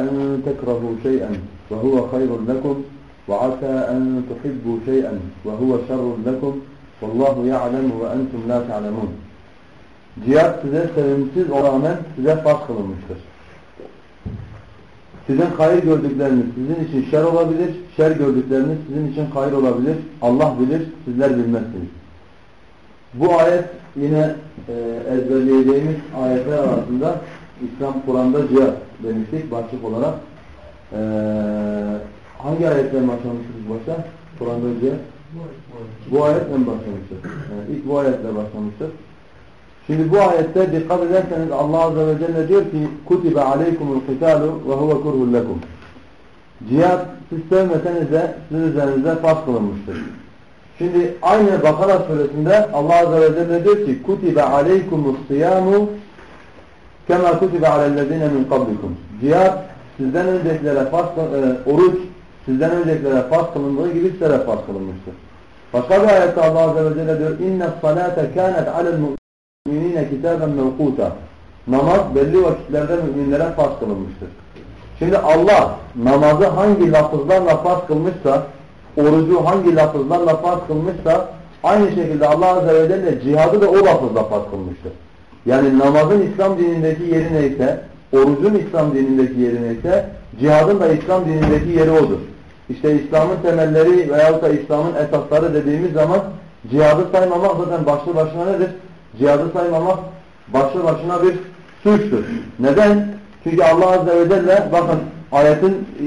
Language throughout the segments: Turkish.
أن تكرهوا شيئا وهو خير لكم وعسى أن تحبوا شيئا وهو شر لكم والله يعلم وأنتم لا تعلمون Cihat size sevimsiz o rağmen size fark kılınmıştır. Sizin hayır gördükleriniz sizin için şer olabilir, şer gördükleriniz sizin için hayır olabilir. Allah bilir, sizler bilmezsiniz. Bu ayet yine e, ezberleyeceğimiz ayetler arasında İslam Kur'an'da cihat demiştik başlık olarak. E, hangi ayetten başlamıştık başta? Kur'an'da cihat? Bu ayetle başlamıştık. Yani ilk bu ayetle başlamıştık. Şimdi bu ayette dikkat ederseniz Allah Azze ve Celle diyor ki kutibe aleykumul kitalu ve huve kurhul lekum. Cihat siz sevmeseniz de sizin üzerinize farz kılınmıştır. Şimdi aynı Bakara suresinde Allah Azze ve Celle diyor ki kutibe aleykumus siyamu kema kutibe alellezine min kablikum. Cihat sizden öncekilere farz, e, oruç sizden öncekilere farz kılındığı gibi size de farz kılınmıştır. Başka bir ayette Allah Azze ve Celle diyor inne salate kânet alel müminine kitaben mevkuta. Namaz belli vakitlerde müminlere farz kılınmıştır. Şimdi Allah namazı hangi lafızlarla farz kılmışsa, orucu hangi lafızlarla farz kılmışsa, aynı şekilde Allah Azze ve Celle cihadı da o lafızla farz kılmıştır. Yani namazın İslam dinindeki yeri neyse, orucun İslam dinindeki yeri neyse, cihadın da İslam dinindeki yeri odur. İşte İslam'ın temelleri veyahut da İslam'ın esasları dediğimiz zaman cihadı saymamak zaten başlı başına nedir? Cihadı saymamak başlı başına bir suçtur. Neden? Çünkü Allah Azze ve Celle bakın ayetin e,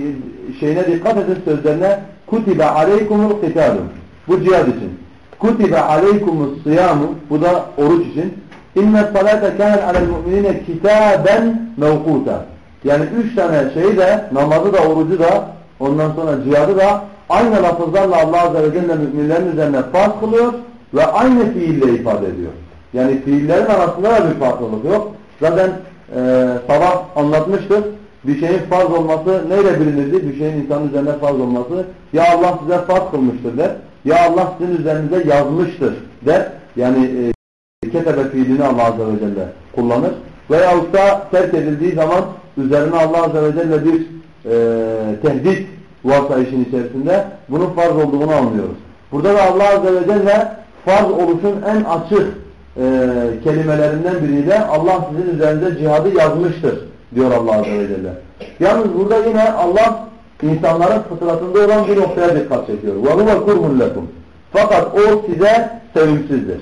şeyine dikkat edin sözlerine kutibe aleykumul kitabun. Bu cihad için. Kutibe aleykumus siyamu bu da oruç için. İnne salate kânen alel mu'minine kitaben mevkuta. Yani üç tane şeyi de namazı da orucu da ondan sonra cihadı da aynı lafızlarla Allah Azze ve Celle müminlerin üzerine farz kılıyor ve aynı fiille ifade ediyor. Yani fiillerin arasında da bir farklılık yok. Zaten e, sabah anlatmıştık. Bir şeyin farz olması neyle bilinirdi? Bir şeyin insanın üzerine farz olması. Ya Allah size farz kılmıştır der. Ya Allah sizin üzerinize yazmıştır der. Yani e, ketebe fiilini Allah Azze ve Celle kullanır. Veyahut da terk edildiği zaman üzerine Allah Azze ve Celle bir e, tehdit varsa işin içerisinde bunun farz olduğunu anlıyoruz. Burada da Allah Azze ve Celle farz oluşun en açık e, kelimelerinden biriyle Allah sizin üzerinde cihadı yazmıştır diyor Allah Azze ve Celle. Yalnız burada yine Allah insanların fıtratında olan bir noktaya dikkat çekiyor. وَهُوَ كُرْهُ لَكُمْ Fakat o size sevimsizdir.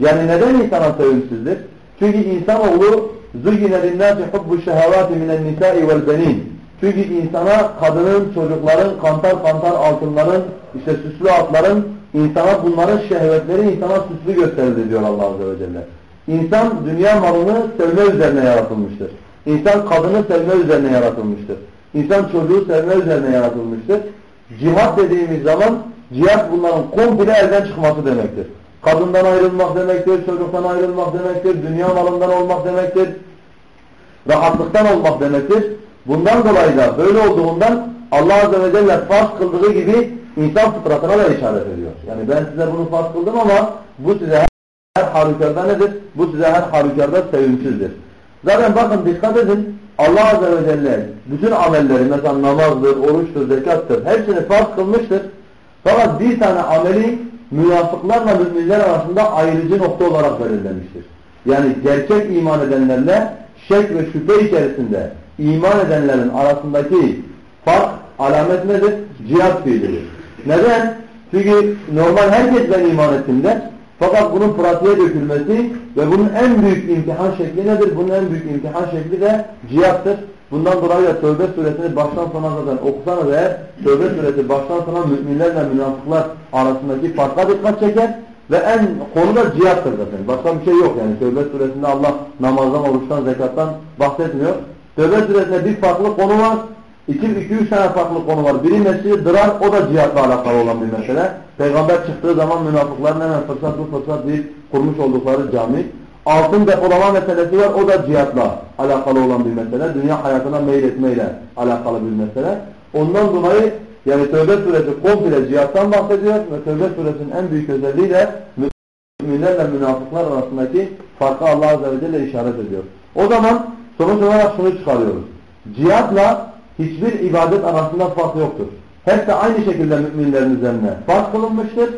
Yani neden insana sevimsizdir? Çünkü insanoğlu زُيِّنَ لِلنَّاسِ حُبُّ الشَّهَوَاتِ مِنَ النِّسَاءِ وَالْبَنِينَ Çünkü insana kadının, çocukların, kantar kantar altınların, işte süslü atların, insana bunların şehvetleri insana süslü gösterildi diyor Allah Azze ve Celle. İnsan dünya malını sevme üzerine yaratılmıştır. İnsan kadını sevme üzerine yaratılmıştır. İnsan çocuğu sevme üzerine yaratılmıştır. Cihat dediğimiz zaman cihat bunların komple elden çıkması demektir. Kadından ayrılmak demektir, çocuktan ayrılmak demektir, dünya malından olmak demektir, rahatlıktan olmak demektir. Bundan dolayı da böyle olduğundan Allah Azze ve Celle farz kıldığı gibi insan fıtratına da işaret ediyor. Yani ben size bunu farz kıldım ama bu size her, halükarda nedir? Bu size her halükarda sevimsizdir. Zaten bakın dikkat edin Allah Azze ve Celle bütün amelleri mesela namazdır, oruçtur, zekattır hepsini farz kılmıştır. Fakat bir tane ameli münafıklarla müminler arasında ayrıcı nokta olarak belirlemiştir. Yani gerçek iman edenlerle şek ve şüphe içerisinde iman edenlerin arasındaki fark alamet nedir? Cihat fiilidir. Neden? Çünkü normal herkes ben iman ettim der. Fakat bunun pratiğe dökülmesi ve bunun en büyük imtihan şekli nedir? Bunun en büyük imtihan şekli de cihattır. Bundan dolayı da Tövbe suresini baştan sona zaten okusanız eğer Tövbe suresi baştan sona müminlerle münafıklar arasındaki farka dikkat çeker ve en konu da cihattır zaten. Başka bir şey yok yani. Tövbe suresinde Allah namazdan, oruçtan, zekattan bahsetmiyor. Tövbe suresinde bir farklı konu var. İki, iki üç tane farklı konu var. Biri mescidi dırar, o da cihatla alakalı olan bir mesele. Peygamber çıktığı zaman münafıkların hemen fırsat bu fırsat deyip kurmuş oldukları cami. Altın depolama meselesi var, o da cihatla alakalı olan bir mesele. Dünya hayatına meyletmeyle alakalı bir mesele. Ondan dolayı yani Tövbe suresi komple cihattan bahsediyor ve Tövbe suresinin en büyük özelliği de müminlerle münafıklar arasındaki farkı Allah Azze ve Celle işaret ediyor. O zaman sonuç olarak şunu çıkarıyoruz. Cihatla hiçbir ibadet arasında fark yoktur. Hepsi aynı şekilde müminlerin üzerine fark kılınmıştır.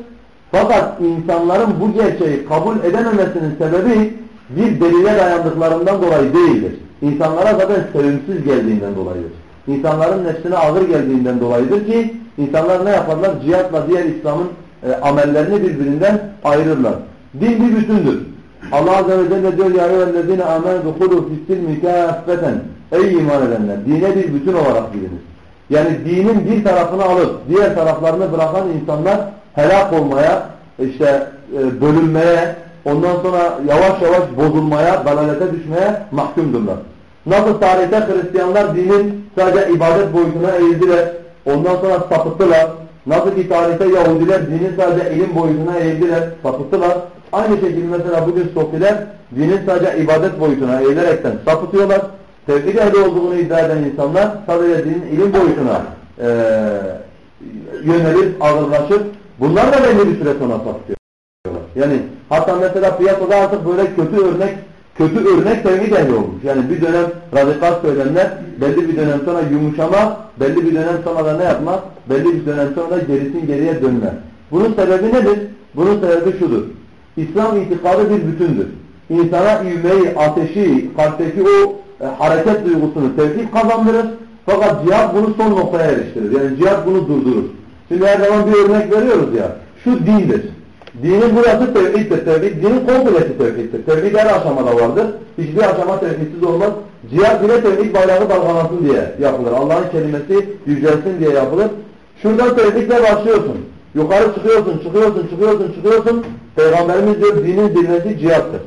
Fakat insanların bu gerçeği kabul edememesinin sebebi bir delile dayandıklarından dolayı değildir. İnsanlara zaten sevimsiz geldiğinden dolayıdır. İnsanların nefsine ağır geldiğinden dolayıdır ki insanlar ne yaparlar? Cihatla diğer İslam'ın e, amellerini birbirinden ayırırlar. Din bir bütündür. Allah Azze ve Celle diyor ya eyyühellezine amenu dukhulu fissilmi kâffeten Ey iman edenler! Dine bir bütün olarak biliniz. Yani dinin bir tarafını alıp diğer taraflarını bırakan insanlar helak olmaya, işte e, bölünmeye, ondan sonra yavaş yavaş bozulmaya, dalalete düşmeye mahkumdurlar. Nasıl tarihte Hristiyanlar dinin sadece ibadet boyutuna eğildiler, ondan sonra sapıttılar. Nasıl ki tarihte Yahudiler dinin sadece ilim boyutuna eğildiler, sapıttılar. Aynı şekilde mesela bugün Sofiler dinin sadece ibadet boyutuna eğilerekten sapıtıyorlar. Tevhid ehli olduğunu iddia eden insanlar sadece dinin ilim boyutuna e, yönelip ağırlaşıp bunlar da belli bir süre sonra sapıtıyorlar. Yani hatta mesela piyasada artık böyle kötü örnek kötü örnek tevhid ehli olmuş. Yani bir dönem radikal söylemler belli bir dönem sonra yumuşama, belli bir dönem sonra da ne yapma, belli bir dönem sonra da gerisin geriye dönme. Bunun sebebi nedir? Bunun sebebi şudur. İslam itikadı bir bütündür. İnsana ivmeyi, ateşi, kalpteki o e, hareket duygusunu tevhid kazandırır. Fakat cihat bunu son noktaya eriştirir. Yani cihat bunu durdurur. Şimdi her zaman bir örnek veriyoruz ya. Şu dindir. Dinin burası tevhiddir. Tevhid, dinin komplesi tevhiddir. Tevhid her aşamada vardır. Hiçbir aşama tevhidsiz olmaz. Cihat bile tevhid bayrağı dalgalasın diye yapılır. Allah'ın kelimesi yücelsin diye yapılır. Şuradan tevhidle başlıyorsun. Yukarı çıkıyorsun, çıkıyorsun, çıkıyorsun, çıkıyorsun. Peygamberimiz diyor dinin zirvesi cihattır.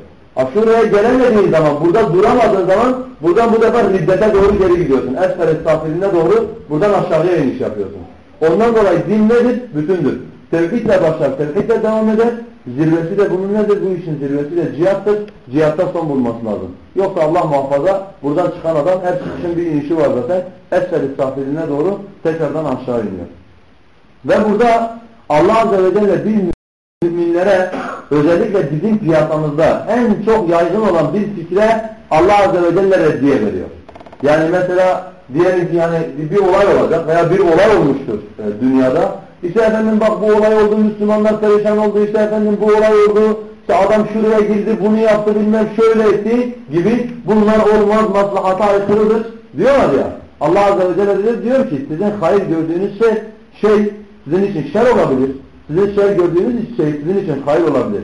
Şuraya gelemediğin zaman, burada duramadığın zaman buradan bu defa riddete doğru geri gidiyorsun. Esfer estağfirine doğru buradan aşağıya iniş yapıyorsun. Ondan dolayı din nedir? Bütündür. Tevhidle başlar, tevhidle devam eder. Zirvesi de bunun nedir? Bu işin zirvesi de cihattır. Cihatta son bulması lazım. Yoksa Allah muhafaza buradan çıkan adam her çıkışın bir inişi var zaten. Esfer estağfirine doğru tekrardan aşağı iniyor. Ve burada Allah Azze ve Celle bir müminlere özellikle bizim piyasamızda en çok yaygın olan bir fikre Allah Azze ve Celle reddiye veriyor. Yani mesela diyelim yani bir olay olacak veya bir olay olmuştur e, dünyada. İşte efendim bak bu olay oldu, Müslümanlar perişan oldu, işte efendim bu olay oldu, işte adam şuraya girdi, bunu yaptı, bilmem şöyle etti gibi bunlar olmaz, maslahata aykırıdır diyorlar ya. Allah Azze ve Celle diyor ki sizin hayır gördüğünüz şey, şey sizin için şer olabilir. Sizin şer gördüğünüz şey sizin için hayır olabilir.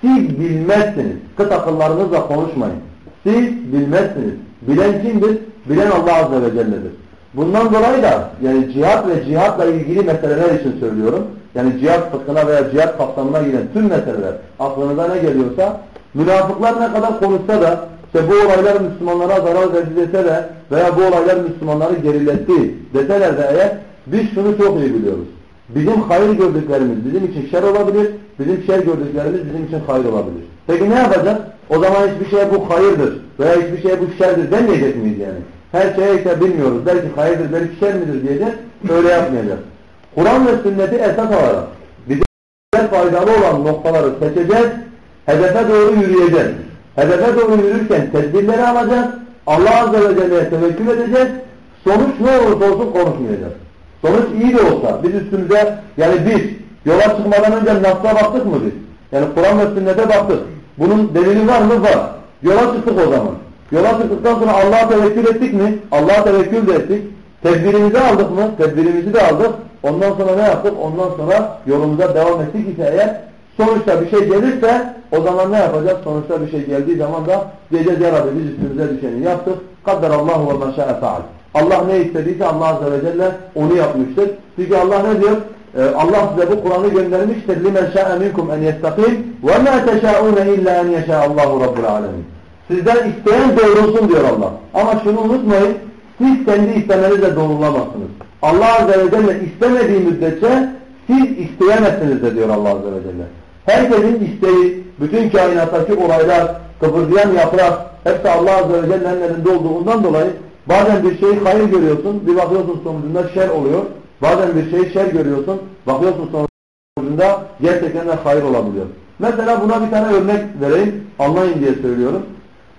Siz bilmezsiniz. Kıt akıllarınızla konuşmayın. Siz bilmezsiniz. Bilen kimdir? Bilen Allah Azze ve Celle'dir. Bundan dolayı da yani cihat ve cihatla ilgili meseleler için söylüyorum. Yani cihat fıkhına veya cihat kapsamına giren tüm meseleler aklınıza ne geliyorsa münafıklar ne kadar konuşsa da işte bu olaylar Müslümanlara zarar verdi dese de veya bu olaylar Müslümanları geriletti deseler de eğer biz şunu çok iyi biliyoruz. Bizim hayır gördüklerimiz bizim için şer olabilir, bizim şer gördüklerimiz bizim için hayır olabilir. Peki ne yapacağız? O zaman hiçbir şey bu hayırdır veya hiçbir şey bu şerdir demeyecek miyiz yani? Her şeye ise bilmiyoruz. Belki hayırdır, belki şer midir diyeceğiz. Öyle yapmayacağız. Kur'an ve sünneti esas alarak bize faydalı olan noktaları seçeceğiz. Hedefe doğru yürüyeceğiz. Hedefe doğru yürürken tedbirleri alacağız. Allah Azze ve Celle'ye tevekkül edeceğiz. Sonuç ne olursa olsun konuşmayacağız. Sonuç iyi de olsa biz üstümüze yani biz yola çıkmadan önce nasla baktık mı biz? Yani Kur'an ve sünnete baktık. Bunun delili var mı? Var. Yola çıktık o zaman. Yola çıktıktan sonra Allah'a tevekkül ettik mi? Allah'a tevekkül de ettik. Tedbirimizi aldık mı? Tedbirimizi de aldık. Ondan sonra ne yaptık? Ondan sonra yolumuza devam ettik ise eğer sonuçta bir şey gelirse o zaman ne yapacağız? Sonuçta bir şey geldiği zaman da diyeceğiz ya Rabbi biz üstümüze düşeni yaptık. Kadderallahu ve meşâ'e feal. Allah ne istediyse Allah Azze ve Celle onu yapmıştır. Çünkü Allah ne diyor? Ee, Allah size bu Kur'an'ı göndermiştir. لِمَنْ شَاءَ مِنْكُمْ اَنْ يَسْتَقِيمْ وَمَا تَشَاءُونَ اِلَّا اَنْ يَشَاءَ اللّٰهُ رَبُّ الْعَالَمِينَ Sizden isteyen doğrulsun diyor Allah. Ama şunu unutmayın. Siz kendi istemenizle doğrulamazsınız. Allah Azze ve Celle istemediği müddetçe siz isteyemezsiniz de diyor Allah Azze ve Celle. Herkesin isteği, bütün kainattaki olaylar, kıpırdayan yaprak, hepsi Allah Azze ve Celle'nin elinde olduğundan dolayı Bazen bir şeyi hayır görüyorsun, bir bakıyorsun sonucunda şer oluyor. Bazen bir şeyi şer görüyorsun, bakıyorsun sonucunda gerçekten de hayır olabiliyor. Mesela buna bir tane örnek vereyim, anlayın diye söylüyorum.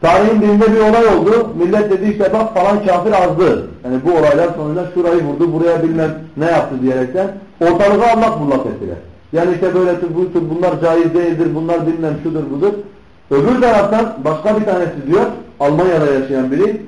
Tarihin birinde bir olay oldu. Millet dedi işte bak falan kafir azdı. Yani bu olaylar sonucunda şurayı vurdu, buraya bilmem ne yaptı diyerekten ortalığı allak bullak ettiler. Yani işte böyle bu, bunlar caiz değildir, bunlar bilmem şudur budur. Öbür taraftan başka bir tanesi diyor, Almanya'da yaşayan biri,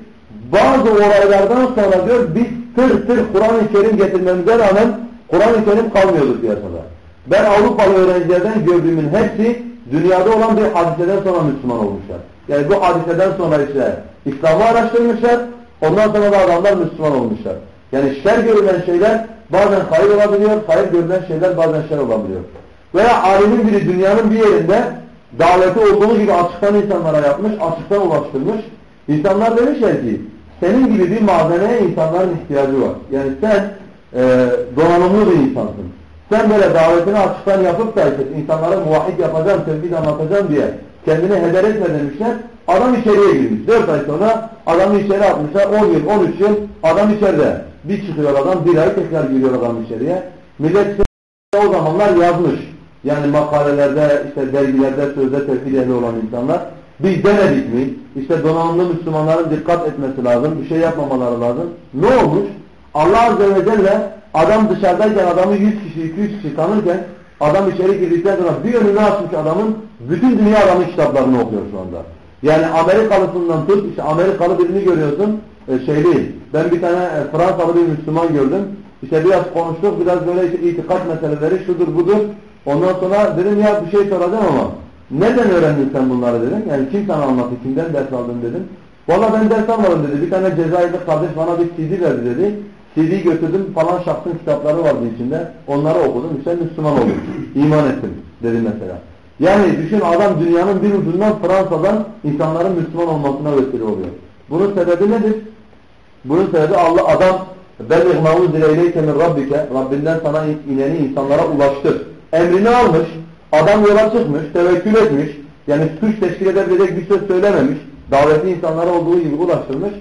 bazı olaylardan sonra diyor biz tır tır Kur'an-ı Kerim getirmemize rağmen Kur'an-ı Kerim kalmıyordu piyasada. Ben Avrupalı öğrencilerden gördüğümün hepsi dünyada olan bir hadiseden sonra Müslüman olmuşlar. Yani bu hadiseden sonra işte İslam'ı araştırmışlar, ondan sonra da adamlar Müslüman olmuşlar. Yani şer görülen şeyler bazen hayır olabiliyor, hayır görülen şeyler bazen şer olabiliyor. Veya alimin biri dünyanın bir yerinde daveti olduğu gibi açıktan insanlara yapmış, açıktan ulaştırmış. İnsanlar demişler ki, senin gibi bir malzemeye insanların ihtiyacı var. Yani sen e, donanımlı bir insansın. Sen böyle davetini açıktan yapıp da işte insanlara muvahhid yapacağım, tevhid anlatacağım diye kendini heder etme demişler. Adam içeriye girmiş. 4 ay sonra adamı içeri atmışlar. 10 yıl, 13 yıl adam içeride. Bir çıkıyor adam, bir ay tekrar giriyor adam içeriye. Millet o zamanlar yazmış. Yani makalelerde, işte dergilerde, sözde tevhid olan insanlar. Biz demedik mi? İşte donanımlı Müslümanların dikkat etmesi lazım. Bir şey yapmamaları lazım. Ne olmuş? Allah Azze ve Celle adam dışarıdayken adamı 100 kişi, 200 kişi tanırken adam içeri girdikten sonra bir önünü açmış adamın bütün dünya adamın kitaplarını okuyor şu anda. Yani Amerikalısından tut, işte Amerikalı birini görüyorsun, e, şey değil. Ben bir tane e, Fransalı bir Müslüman gördüm. İşte biraz konuştuk, biraz böyle işte itikat meseleleri şudur budur. Ondan sonra dedim ya bir şey soracağım ama neden öğrendin sen bunları dedim. Yani kim sana anlattı, kimden ders aldın dedim. Valla ben ders almadım dedi. Bir tane Cezayirli kardeş bana bir CD verdi dedi. CD'yi götürdüm falan şahsın kitapları vardı içinde. Onları okudum. İşte Müslüman oldum. İman ettim dedi mesela. Yani düşün adam dünyanın bir ucundan Fransa'dan insanların Müslüman olmasına vesile oluyor. Bunun sebebi nedir? Bunun sebebi Allah adam ben ihmâhu zileyleyke min rabbike Rabbinden sana ineni insanlara ulaştır. Emrini almış, adam yola çıkmış, tevekkül etmiş, yani suç teşkil edebilecek bir söz söylememiş, daveti insanlara olduğu gibi ulaştırmış.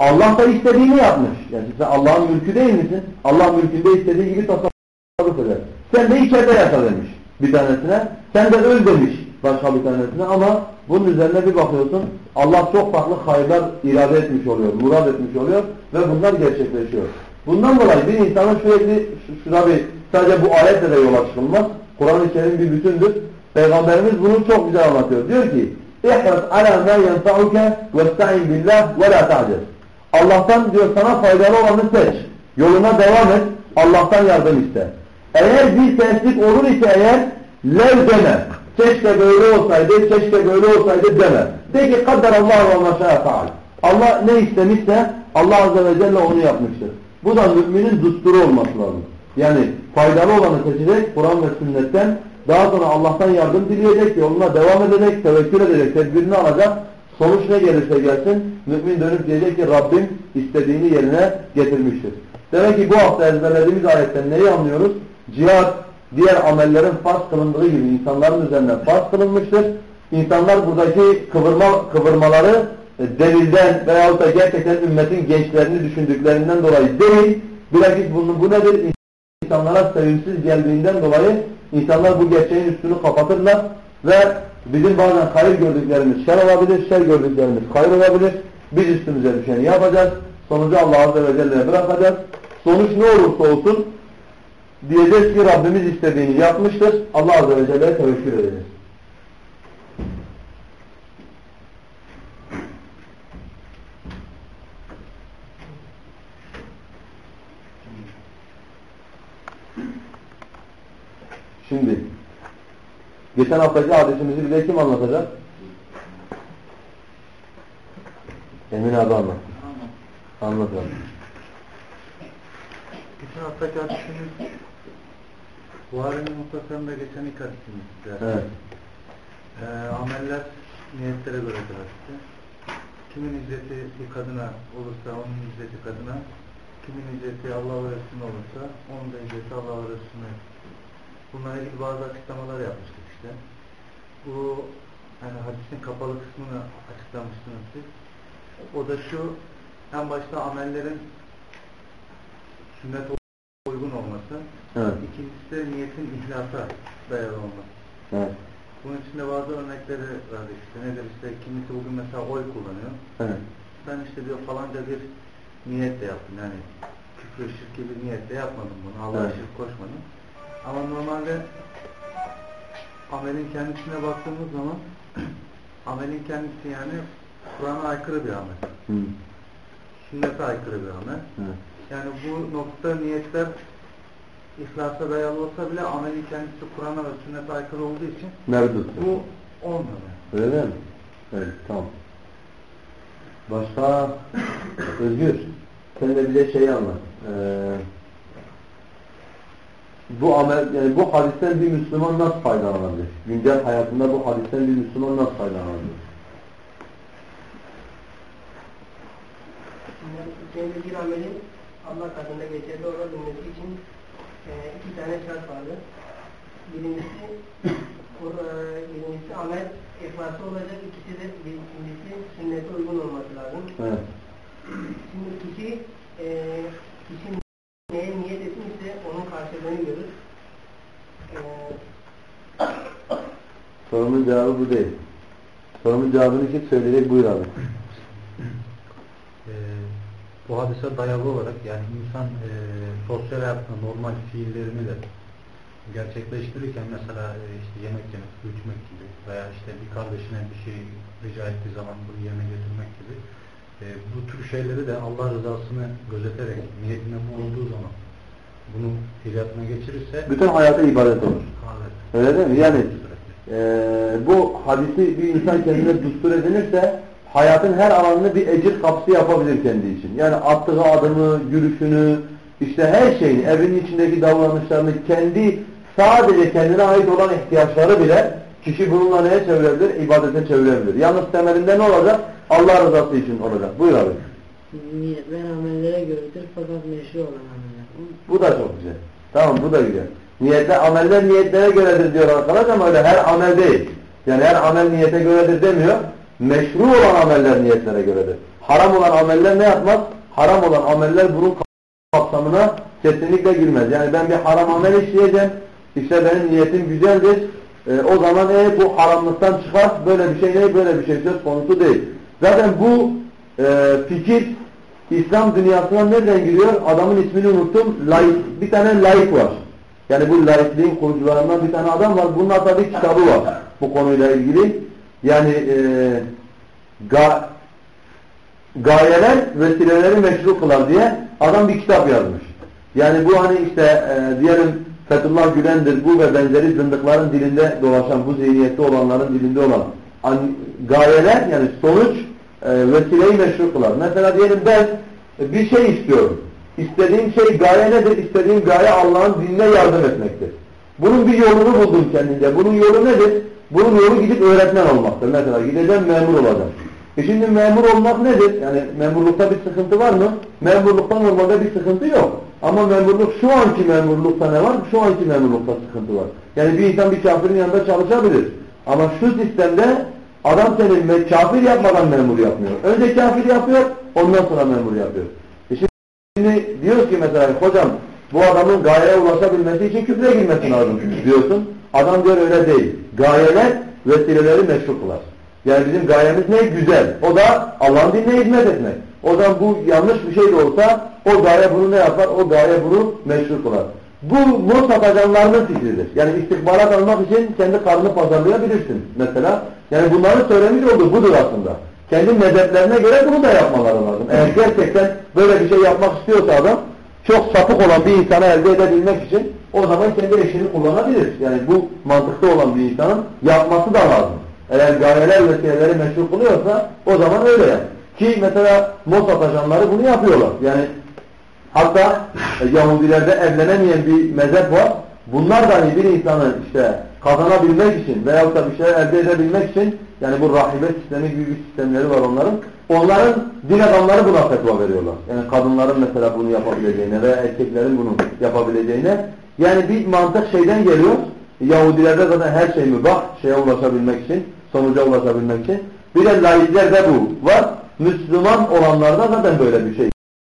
Allah da istediğini yapmış. Yani sen Allah'ın mülkü değil misin? Allah mülkünde istediği gibi tasarruf eder. Sen de içeride yasa demiş bir tanesine. Sen de öl demiş başka bir tanesine ama bunun üzerine bir bakıyorsun Allah çok farklı hayırlar irade etmiş oluyor, murad etmiş oluyor ve bunlar gerçekleşiyor. Bundan dolayı bir insanın sürekli şuna bir sadece bu ayetle de yola çıkılmaz. Kur'an-ı Kerim bir bütündür. Peygamberimiz bunu çok güzel anlatıyor. Diyor ki اِحْرَصْ عَلَى مَا يَنْفَعُكَ وَاسْتَعِنْ بِاللّٰهِ وَلَا تَعْجَزْ Allah'tan diyor sana faydalı olanı seç. Yoluna devam et. Allah'tan yardım iste. Eğer bir terslik olur ise eğer lev deme. Keşke böyle olsaydı, keşke böyle olsaydı deme. De ki kadder Allah ve maşaya faal. Allah ne istemişse Allah Azze ve Celle onu yapmıştır. Bu da müminin dusturu olması lazım. Yani faydalı olanı seçecek Kur'an ve sünnetten daha sonra Allah'tan yardım dileyecek, yoluna devam edecek, tevekkül edecek, tedbirini alacak. Sonuç ne gelirse gelsin mümin dönüp diyecek ki Rabbim istediğini yerine getirmiştir. Demek ki bu hafta ezberlediğimiz ayetten neyi anlıyoruz? Cihat diğer amellerin farz kılındığı gibi insanların üzerine farz kılınmıştır. İnsanlar buradaki kıvırma, kıvırmaları e, delilden veyahut da gerçekten ümmetin gençlerini düşündüklerinden dolayı değil. Bilakis bunun, bu nedir? İnsanlara sevimsiz geldiğinden dolayı insanlar bu gerçeğin üstünü kapatırlar ve bizim bazen hayır gördüklerimiz şer olabilir, şer gördüklerimiz hayır olabilir. Biz üstümüze düşeni yapacağız. Sonucu Allah Azze ve Celle'ye bırakacağız. Sonuç ne olursa olsun diyeceğiz ki Rabbimiz istediğini yapmıştır. Allah Azze ve Celle'ye tevekkül edeceğiz. Şimdi geçen haftaki hadisimizi bize kim anlatacak? Emin abi anlat. Anlat abi. Geçen haftaki hadisimiz Buhari'nin muhtasarında geçen ilk hadisimiz. Evet. Ee, ameller niyetlere göre hadisi. Kimin ücreti bir kadına olursa onun ücreti kadına, kimin ücreti Allah ve Resulüne olursa onun da ücreti Allah ve Resulüne. Bunlarla ilgili bazı açıklamalar yapmıştık işte. Bu yani hadisin kapalı kısmını açıklamıştınız siz. O da şu, en başta amellerin sünnet uygun olması, Evet. ikincisi de niyetin ihlasa dayalı olması. Evet. Bunun içinde bazı örnekleri verdik işte. Nedir işte kimisi bugün mesela oy kullanıyor. Evet. Ben işte diyor falanca bir niyetle yaptım yani küfür şirki bir niyetle yapmadım bunu. Allah'a Evet. şirk koşmadım. Ama normalde amelin kendisine baktığımız zaman amelin kendisi yani Kur'an'a aykırı bir amel. Hı. Sünnete aykırı bir amel. Evet. Yani bu nokta niyetler ihlasa dayalı olsa bile amelin kendisi Kur'an'a ve sünnete aykırı olduğu için Mevcut. bu olmuyor. yani. Öyle mi? Evet, tamam. Başka Özgür, sen de bize şey anlat. Ee, bu amel, yani bu hadisten bir Müslüman nasıl faydalanabilir? Güncel hayatında bu hadisten bir Müslüman nasıl faydalanabilir? Şimdi bir amelin Allah katında geçerli olabilmesi için e, iki tane şart vardır. Birincisi, e, birincisi amel ihlaslı olacak. İkisi de birincisi sünnete uygun olması lazım. Evet. Şimdi kişi e, kişi neye niyet etmişse onun karşılığını görür. E, Sorumun cevabı bu değil. Sorumun cevabını kim söyleyecek? Buyur abi. Ee, bu hadise dayalı olarak yani insan e, sosyal hayatta normal fiillerini de gerçekleştirirken mesela e, işte yemek yemek, su içmek gibi veya işte bir kardeşine bir şey rica ettiği zaman bunu yerine getirmek gibi e, bu tür şeyleri de Allah rızasını gözeterek niyetine bu olduğu zaman bunu fiiliyatına geçirirse Bütün hayata ibadet olur. evet, Öyle değil mi? Yani. Ee, bu hadisi bir insan kendine düstur edinirse hayatın her alanını bir ecir kapısı yapabilir kendi için. Yani attığı adımı, gülüşünü, işte her şeyini, evinin içindeki davranışlarını, kendi sadece kendine ait olan ihtiyaçları bile kişi bununla neye çevirebilir? İbadete çevirebilir. Yalnız temelinde ne olacak? Allah rızası için olacak. Buyur abi. niyetler amellere göredir fakat meşru olan ameller. Bu da çok güzel. Tamam bu da güzel. Niyetler, ameller niyetlere göredir diyor arkadaş ama öyle her amel değil. Yani her amel niyete göredir demiyor. Meşru olan ameller niyetlere göredir. Haram olan ameller ne yapmaz? Haram olan ameller bunun kapsamına kesinlikle girmez. Yani ben bir haram amel işleyeceğim. İşte benim niyetim güzeldir. E, o zaman e, bu haramlıktan çıkar. Böyle bir şey ne? Böyle bir şey söz konusu değil. Zaten bu e, fikir İslam dünyasına nereden giriyor? Adamın ismini unuttum. Laik, bir tane laik var. Yani bu laikliğin kurucularından bir tane adam var. Bunun hatta bir kitabı var bu konuyla ilgili. Yani e, ga, gayeler vesileleri meşru kılar diye adam bir kitap yazmış. Yani bu hani işte e, diyelim Fethullah Gülen'dir bu ve benzeri zındıkların dilinde dolaşan, bu zihniyette olanların dilinde olan an, gayeler yani sonuç e, vesileyi meşru kılar. Mesela diyelim ben e, bir şey istiyorum. İstediğim şey gaye nedir? İstediğim gaye Allah'ın dinine yardım etmektir. Bunun bir yolunu buldum kendince. Bunun yolu nedir? Bunun yolu gidip öğretmen olmaktır. Mesela gideceğim memur olacağım. E şimdi memur olmak nedir? Yani memurlukta bir sıkıntı var mı? Memurlukta normalde bir sıkıntı yok. Ama memurluk şu anki memurlukta ne var? Şu anki memurlukta sıkıntı var. Yani bir insan bir kafirin yanında çalışabilir. Ama şu sistemde adam seni kafir yapmadan memur yapmıyor. Önce kafir yapıyor, ondan sonra memur yapıyor. E şimdi diyoruz ki mesela hocam bu adamın gayeye ulaşabilmesi için küfre girmesi lazım diyorsun. Adam diyor öyle değil. Gayeler vesileleri meşru kılar. Yani bizim gayemiz ne? Güzel. O da Allah'ın dinine hizmet etmek. O zaman bu yanlış bir şey de olsa o gaye bunu ne yapar? O gaye bunu meşru kılar. Bu muz satacanlarının fikridir. Yani istihbarat almak için kendi karnını pazarlayabilirsin mesela. Yani bunların söylemiş olduğu budur aslında. Kendi mezheplerine göre bunu da yapmaları lazım. Eğer gerçekten böyle bir şey yapmak istiyorsa adam çok sapık olan bir insanı elde edebilmek için o zaman kendi eşini kullanabilir. Yani bu mantıkta olan bir insanın yapması da lazım. Eğer gayeler vesileleri meşru kılıyorsa o zaman öyle yani. Ki mesela Mossad ajanları bunu yapıyorlar. Yani hatta e, Yahudilerde evlenemeyen bir mezhep var. Bunlar da bir insanı işte kazanabilmek için veyahut da bir şeyler elde edebilmek için yani bu rahibe sistemi gibi bir sistemleri var onların. Onların din adamları buna fetva veriyorlar. Yani kadınların mesela bunu yapabileceğine veya erkeklerin bunu yapabileceğine. Yani bir mantık şeyden geliyor. Yahudilerde zaten her şey mübah şeye ulaşabilmek için, sonuca ulaşabilmek için. Bir de laiklerde bu var. Müslüman olanlarda zaten böyle bir şey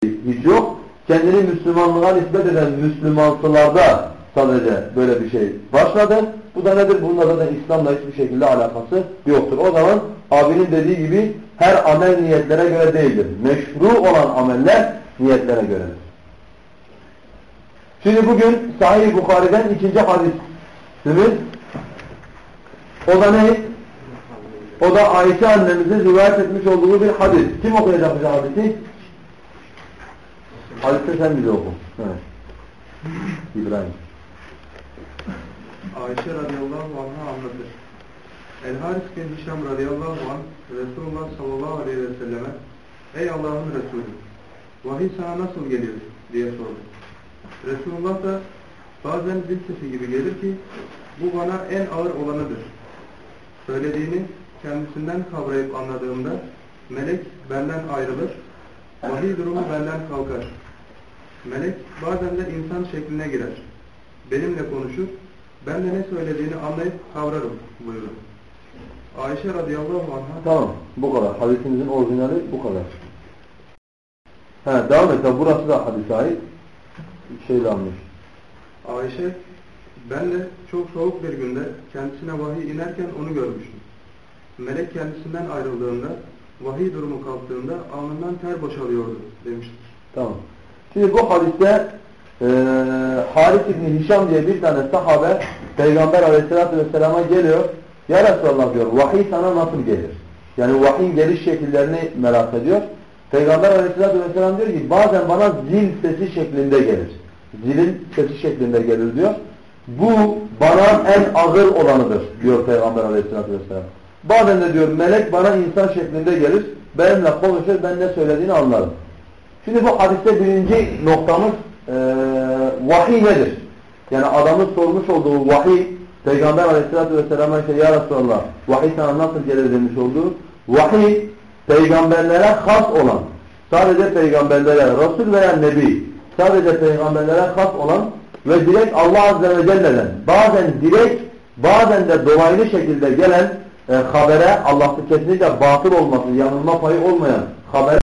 hiç yok. Kendini Müslümanlığa nispet eden Müslümansılarda sadece böyle bir şey başladı. Bu da nedir? Bununla zaten İslam'la hiçbir şekilde alakası yoktur. O zaman abinin dediği gibi her amel niyetlere göre değildir. Meşru olan ameller niyetlere göredir. Şimdi bugün Sahih Bukhari'den ikinci hadisimiz o da ne? O da Ayşe annemizin rivayet etmiş olduğu bir hadis. Kim okuyacak bize hadisi? Hadiste sen bize oku. Evet. İbrahim. Ayşe radıyallahu anh'a anlatır. El-Haris bin Hişam radıyallahu anh Resulullah sallallahu aleyhi ve selleme Ey Allah'ın Resulü vahiy sana nasıl geliyor diye sordu. Resulullah da bazen zil sesi gibi gelir ki bu bana en ağır olanıdır. Söylediğini kendisinden kavrayıp anladığımda melek benden ayrılır, vahiy durumu benden kalkar. Melek bazen de insan şekline girer. Benimle konuşur, ben de ne söylediğini anlayıp kavrarım buyurun. Ayşe radıyallahu anh'a Tamam. Bu kadar. Hadisimizin orijinali bu kadar. He, devam et. Burası da hadise ait. Şeyle almış. Ayşe ben de çok soğuk bir günde kendisine vahiy inerken onu görmüştüm. Melek kendisinden ayrıldığında vahiy durumu kalktığında alnından ter boşalıyordu demiştir. Tamam. Şimdi bu hadiste e, Haris İbni Hişam diye bir tane sahabe Peygamber Aleyhisselatü Vesselam'a geliyor. Ya Resulallah diyor vahiy sana nasıl gelir? Yani vahyin geliş şekillerini merak ediyor. Peygamber Aleyhisselatü Vesselam diyor ki bazen bana zil sesi şeklinde gelir. Zilin sesi şeklinde gelir diyor. Bu bana en ağır olanıdır diyor Peygamber Aleyhisselatü Vesselam. Bazen de diyor melek bana insan şeklinde gelir. Benimle konuşur ben ne söylediğini anlarım. Şimdi bu hadiste birinci noktamız e, vahiy nedir? Yani adamın sormuş olduğu vahiy Peygamber aleyhissalatü vesselam'a işte ya Resulallah vahiy sana nasıl gelir demiş olduğu vahiy peygamberlere has olan sadece peygamberlere Resul veya Nebi sadece peygamberlere has olan ve direkt Allah Azze ve Celle'den bazen direkt bazen de dolaylı şekilde gelen e, habere Allah'ta kesinlikle batıl olması, yanılma payı olmayan habere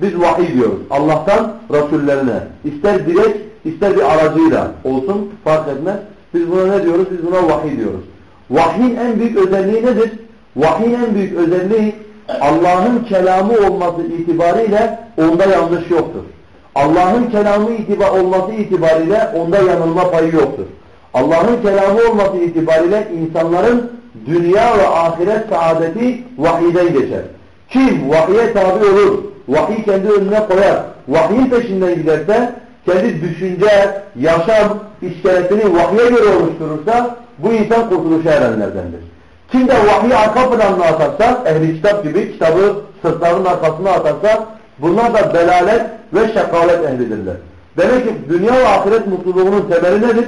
biz vahiy diyoruz. Allah'tan Resullerine. İster direkt, ister bir aracıyla olsun fark etmez. Biz buna ne diyoruz? Biz buna vahiy diyoruz. Vahyin en büyük özelliği nedir? Vahyin en büyük özelliği Allah'ın kelamı olması itibariyle onda yanlış yoktur. Allah'ın kelamı itibar olması itibariyle onda yanılma payı yoktur. Allah'ın kelamı olması itibariyle insanların dünya ve ahiret saadeti vahiyden geçer. Kim vahiye tabi olur, vahiy kendi önüne koyar, vahyin peşinden giderse, kendi düşünce, yaşam iskeletini vahiye göre oluşturursa, bu insan kurtuluşa erenlerdendir. Kim de vahiy arka planına atarsa, ehli kitap gibi kitabı sırtlarının arkasına atarsa, bunlar da belalet ve şakalet ehlidirler. Demek ki dünya ve ahiret mutluluğunun temeli nedir?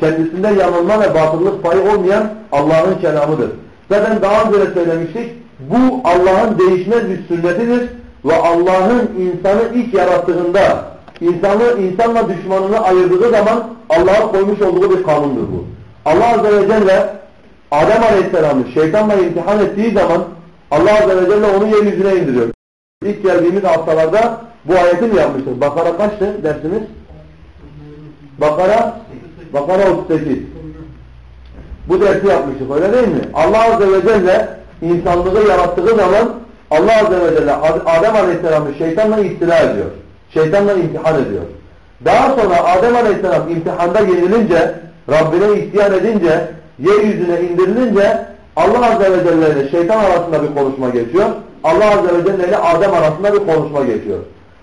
Kendisinde yanılma ve batıllık payı olmayan Allah'ın kelamıdır. Zaten daha önce söylemiştik, bu Allah'ın değişmez bir sünnetidir ve Allah'ın insanı ilk yarattığında insanı insanla düşmanını ayırdığı zaman Allah'a koymuş olduğu bir kanundur bu. Allah Azze ve Celle Adem Aleyhisselam'ı şeytanla imtihan ettiği zaman Allah Azze ve Celle onu yeryüzüne indiriyor. İlk geldiğimiz haftalarda bu ayeti mi yapmıştık? Bakara kaçtı dersimiz? Bakara Bakara 38. Bu dersi yapmıştık öyle değil mi? Allah Azze ve Celle insanlığı yarattığı zaman Allah Azze ve Celle Adem Aleyhisselam'ı şeytanla istila ediyor. Şeytanla imtihan ediyor. Daha sonra Adem Aleyhisselam imtihanda yenilince, Rabbine isyan edince, yeryüzüne indirilince Allah Azze ve Celle ile şeytan arasında bir konuşma geçiyor. Allah Azze ve Celle ile Adem arasında bir konuşma geçiyor.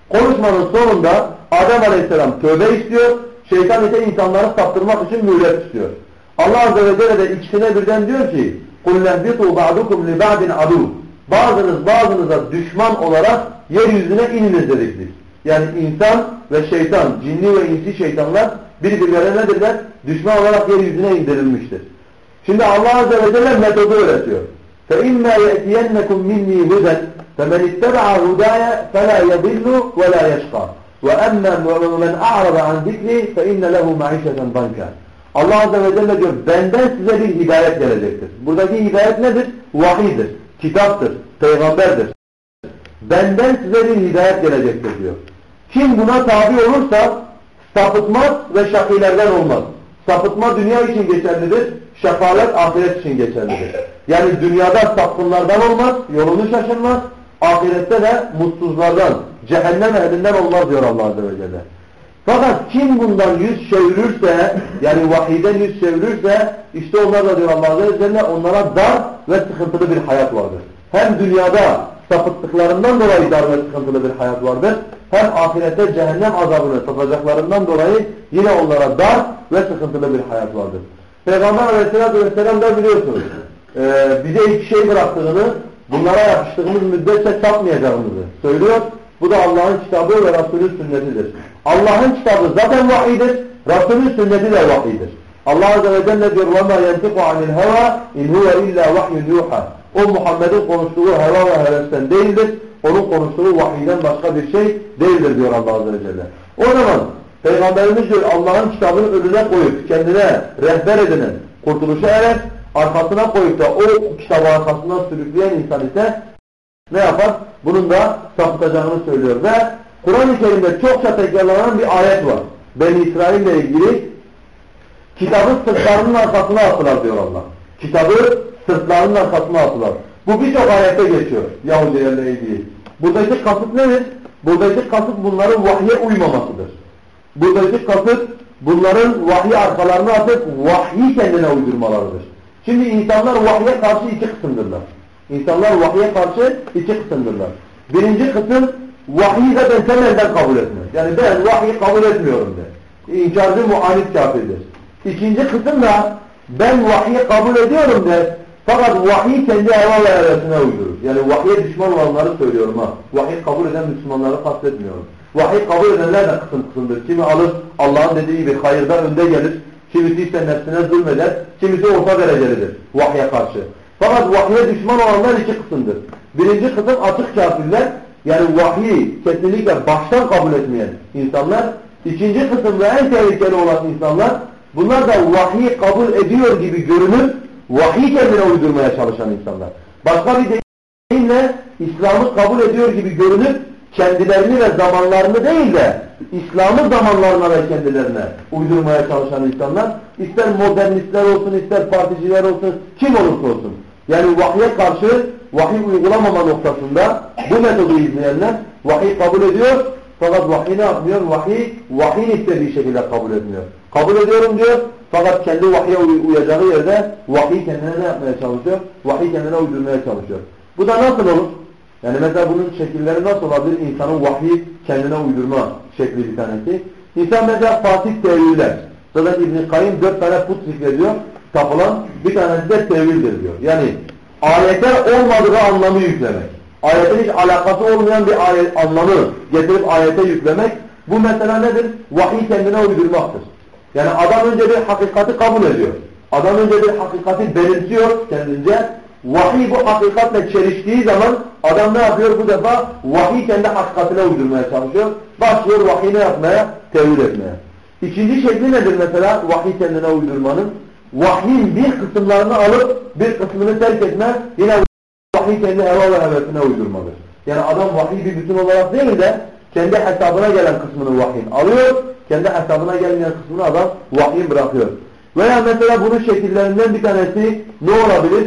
Konuşmanın sonunda Adem Aleyhisselam tövbe istiyor. Şeytan ise insanları saptırmak için mühlet istiyor. Allah Azze ve Celle de ikisine birden diyor ki قُلْ لَنْبِطُوا بَعْدُكُمْ لِبَعْدٍ عَدُوٍ Bazınız bazınıza düşman olarak yeryüzüne ininiz dedik biz. Yani insan ve şeytan, cinli ve insi şeytanlar birbirlerine nedirler? Düşman olarak yeryüzüne indirilmiştir. Şimdi Allah Azze ve Celle metodu öğretiyor. فَاِمَّا يَأْتِيَنَّكُمْ مِنِّي هُدًا فَمَنِ اتَّبَعَ هُدَايَ فَلَا يَضِلُّ وَلَا يَشْقَى وَأَمَّا مَنْ أَعْرَضَ عَنْ ذِكْرِي فَاِنَّ لَهُ مَعِشَةً ضَنْكًا Allah Azze ve Celle diyor benden size bir hidayet gelecektir. Buradaki hidayet nedir? Vahiydir, kitaptır, peygamberdir. Benden size bir hidayet gelecektir diyor. Kim buna tabi olursa sapıtmaz ve şakilerden olmaz. sapıtma dünya için geçerlidir, şefalet ahiret için geçerlidir. Yani dünyada sapkınlardan olmaz, yolunu şaşırmaz, ahirette de mutsuzlardan, cehennem ehlinden olmaz diyor Allah Azze ve Celle. Fakat kim bundan yüz çevirirse, yani vahiyden yüz çevirirse, işte onlar da diyor Allah Azze onlara dar ve sıkıntılı bir hayat vardır. Hem dünyada sapıttıklarından dolayı dar ve sıkıntılı bir hayat vardır. Hem ahirette cehennem azabını tatacaklarından dolayı yine onlara dar ve sıkıntılı bir hayat vardır. Peygamber aleyhissalatü vesselam da biliyorsunuz, e, bize iki şey bıraktığını, bunlara yapıştığımız müddetçe sapmayacağımızı söylüyor. Bu da Allah'ın kitabı ve Resulün sünnetidir. Allah'ın kitabı zaten vahidir, Resulün sünneti de vahidir. Allah Azze ve Celle diyor وَمَا يَنْتِقُ عَنِ الْهَوَى اِنْ هُوَ اِلَّا وَحْيٌ يُوحَى O Muhammed'in konuştuğu heva ve hevesten değildir. Onun konuştuğu vahiyden başka bir şey değildir diyor Allah Azze ve Celle. O zaman Peygamberimiz diyor Allah'ın kitabını önüne koyup kendine rehber edinen, kurtuluşa eren, arkasına koyup da o kitabı arkasından sürükleyen insan ise ne yapar? Bunun da sapıtacağını söylüyor. Ve Kur'an-ı Kerim'de çokça tekrarlanan bir ayet var. Beni İsrail ile ilgili kitabı sırtlarının arkasına attılar diyor Allah. Kitabı sırtlarının arkasına attılar. Bu birçok ayette geçiyor Yahudilerle ilgili. Buradaki kasıt nedir? Buradaki kasıt bunların vahye uymamasıdır. Buradaki kasıt bunların vahyi arkalarına atıp vahyi kendine uydurmalarıdır. Şimdi insanlar vahye karşı iki kısımdırlar. İnsanlar vahye karşı iki kısımdırlar. Birinci kısım vahyi de ben temelden kabul etmez. Yani ben vahyi kabul etmiyorum de. İnkarcı muanit kafirdir. İkinci kısım da ben vahyi kabul ediyorum de fakat vahiy kendi heva ve hevesine uydurur. Yani vahye düşman olanları söylüyorum ha. Vahiy kabul eden Müslümanları kastetmiyorum. Vahiy kabul edenler de kısım kısımdır. Kimi alır Allah'ın dediği gibi hayırda önde gelir. Kimisi ise nefsine zulmeder. Kimisi orta derecelidir vahye karşı. Fakat vahye düşman olanlar iki kısımdır. Birinci kısım açık kafirler. Yani vahyi kesinlikle baştan kabul etmeyen insanlar. İkinci kısım ve en tehlikeli olan insanlar bunlar da vahyi kabul ediyor gibi görünüp vahiy kendine uydurmaya çalışan insanlar. Başka bir deyimle İslam'ı kabul ediyor gibi görünüp kendilerini ve zamanlarını değil de İslam'ı zamanlarına ve kendilerine uydurmaya çalışan insanlar ister modernistler olsun ister particiler olsun kim olursa olsun. Yani vahye karşı vahiy uygulamama noktasında bu metodu izleyenler vahiy kabul ediyor fakat vahiy ne yapmıyor? Vahiy, vahiy istediği şekilde kabul etmiyor. Kabul ediyorum diyor fakat kendi vahye uyacağı yerde vahiy kendine ne yapmaya çalışıyor? Vahiy kendine uydurmaya çalışıyor. Bu da nasıl olur? Yani mesela bunun şekilleri nasıl olabilir? İnsanın vahyi kendine uydurma şekli bir tanesi. İnsan mesela fasih teviller. Zaten İbn-i Kayyum dört tane put zikrediyor. Tapılan bir tanesi de tevildir diyor. Yani ayete olmadığı anlamı yüklemek. Ayetin hiç alakası olmayan bir ayet, anlamı getirip ayete yüklemek. Bu mesela nedir? Vahiy kendine uydurmaktır. Yani adam önce bir hakikati kabul ediyor. Adam önce bir hakikati benimsiyor kendince. Vahiy bu hakikatle çeliştiği zaman adam ne yapıyor bu defa? Vahiy kendi hakikatine uydurmaya çalışıyor. Başlıyor vahiy ne yapmaya? Tevhid etmeye. İkinci şekli nedir mesela vahiy kendine uydurmanın? Vahyin bir kısımlarını alıp bir kısmını terk etme yine vahiy kendi heva ve hevesine uydurmadır. Yani adam vahiy bir bütün olarak değil de kendi hesabına gelen kısmını vahyin alıyor, kendi hesabına gelmeyen kısmını adam vahyin bırakıyor. Veya mesela bunun şekillerinden bir tanesi ne olabilir?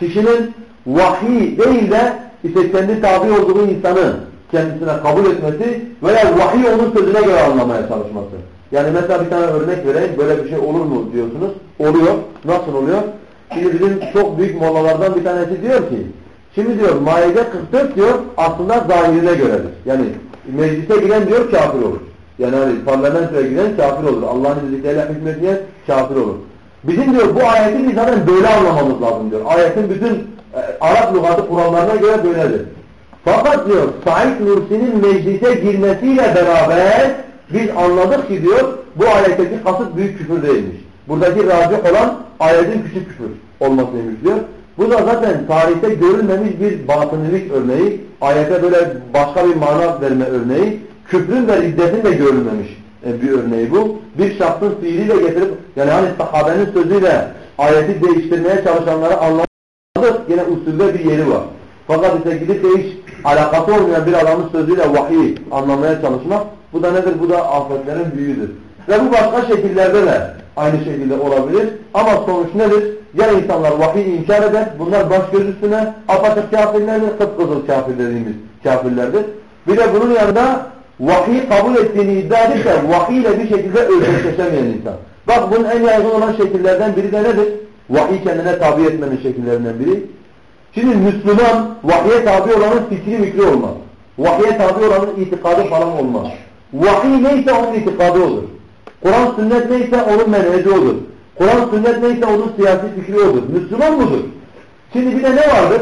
Kişinin vahiy değil de işte kendi tabi olduğu insanı kendisine kabul etmesi veya vahiy onun sözüne göre anlamaya çalışması. Yani mesela bir tane örnek vereyim. Böyle bir şey olur mu diyorsunuz. Oluyor. Nasıl oluyor? Şimdi bizim çok büyük mollalardan bir tanesi diyor ki şimdi diyor Maide 44 diyor aslında zahirine göredir. Yani meclise giren diyor kafir olur. Yani hani parlamentoya giden kafir olur. Allah'ın izniyle hükmetmeyen kafir olur. Bizim diyor bu ayeti biz zaten böyle anlamamız lazım diyor. Ayetin bütün e, Arap lügatı kurallarına göre böyledir. Fakat diyor Said Nursi'nin meclise girmesiyle beraber biz anladık ki diyor bu ayetteki kasıt büyük küfür değilmiş. Buradaki racih olan ayetin küçük küfür olmasıymış diyor. Bu da zaten tarihte görülmemiş bir batınilik örneği. Ayete böyle başka bir mana verme örneği. Küfrün ve riddetin de görülmemiş e, bir örneği bu. Bir şahsın fiiliyle getirip yani hani sahabenin sözüyle ayeti değiştirmeye çalışanları anladık. Yine usulde bir yeri var. Fakat ise gidip de alakası olmayan bir adamın sözüyle vahiy anlamaya çalışmak bu da nedir? Bu da afetlerin büyüğüdür. Ve bu başka şekillerde de aynı şekilde olabilir. Ama sonuç nedir? Ya insanlar vahiy inkar eder, bunlar baş göz üstüne apaçık kafirlerdir, kıpkızıl kafir dediğimiz kafirlerdir. Bir de bunun yanında vahiy kabul ettiğini iddia edip vahiy ile bir şekilde özdeşleşemeyen insan. Bak bunun en yaygın olan şekillerden biri de nedir? Vahiy kendine tabi etmenin şekillerinden biri. Şimdi Müslüman vahiye tabi olanın fikri mikri olmaz. Vahiye tabi olanın itikadı falan olmaz. Vahiy neyse onun itikadı olur. Kur'an sünnet neyse onun menheci odur. Kur'an sünnet neyse onun siyasi fikri odur. Müslüman budur. Şimdi bir de ne vardır?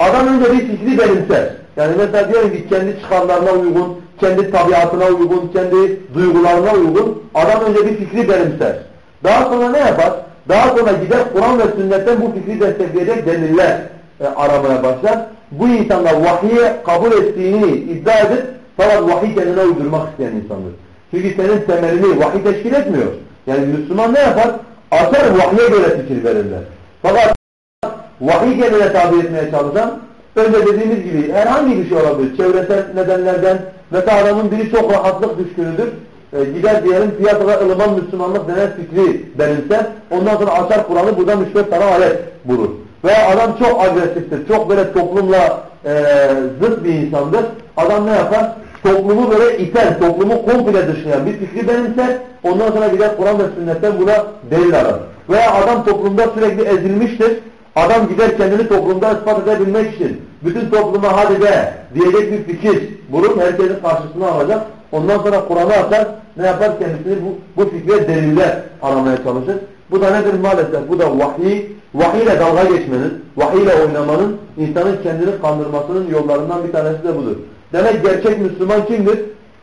Adam önce bir fikri benimser. Yani mesela diyelim ki kendi çıkarlarına uygun, kendi tabiatına uygun, kendi duygularına uygun adam önce bir fikri benimser. Daha sonra ne yapar? Daha sonra gider Kur'an ve sünnetten bu fikri destekleyecek deliller e, aramaya başlar. Bu insanlar vahiye kabul ettiğini iddia edip fakat vahiy kendine uydurmak isteyen insandır. Çünkü senin temelini vahiy teşkil etmiyor. Yani Müslüman ne yapar? Açar vahye göre fikir verirler. Fakat vahiy kendine tabi etmeye çalışan önce dediğimiz gibi herhangi bir şey olabilir. Çevresel nedenlerden mesela adamın biri çok rahatlık düşkünüdür. E, gider diyelim piyasada ılıman Müslümanlık denen fikri benimser. Ondan sonra açar Kur'an'ı buradan 3-4 tane ayet bulur. Veya adam çok agresiftir. Çok böyle toplumla e, zıt bir insandır. Adam ne yapar? Toplumu böyle iten, toplumu komple dışlayan bir fikri benimser. Ondan sonra gider Kur'an ve sünnetten buna delil arar. Veya adam toplumda sürekli ezilmiştir. Adam gider kendini toplumda ispat edebilmek için bütün topluma hadi be diyecek bir fikir bulup herkesin karşısına alacak. Ondan sonra Kur'an'ı atar ne yapar kendisini bu, bu fikre deliller aramaya çalışır. Bu da nedir maalesef? Bu da vahiy, vahiy ile dalga geçmenin, vahiy ile oynamanın insanın kendini kandırmasının yollarından bir tanesi de budur. Demek gerçek Müslüman kimdir?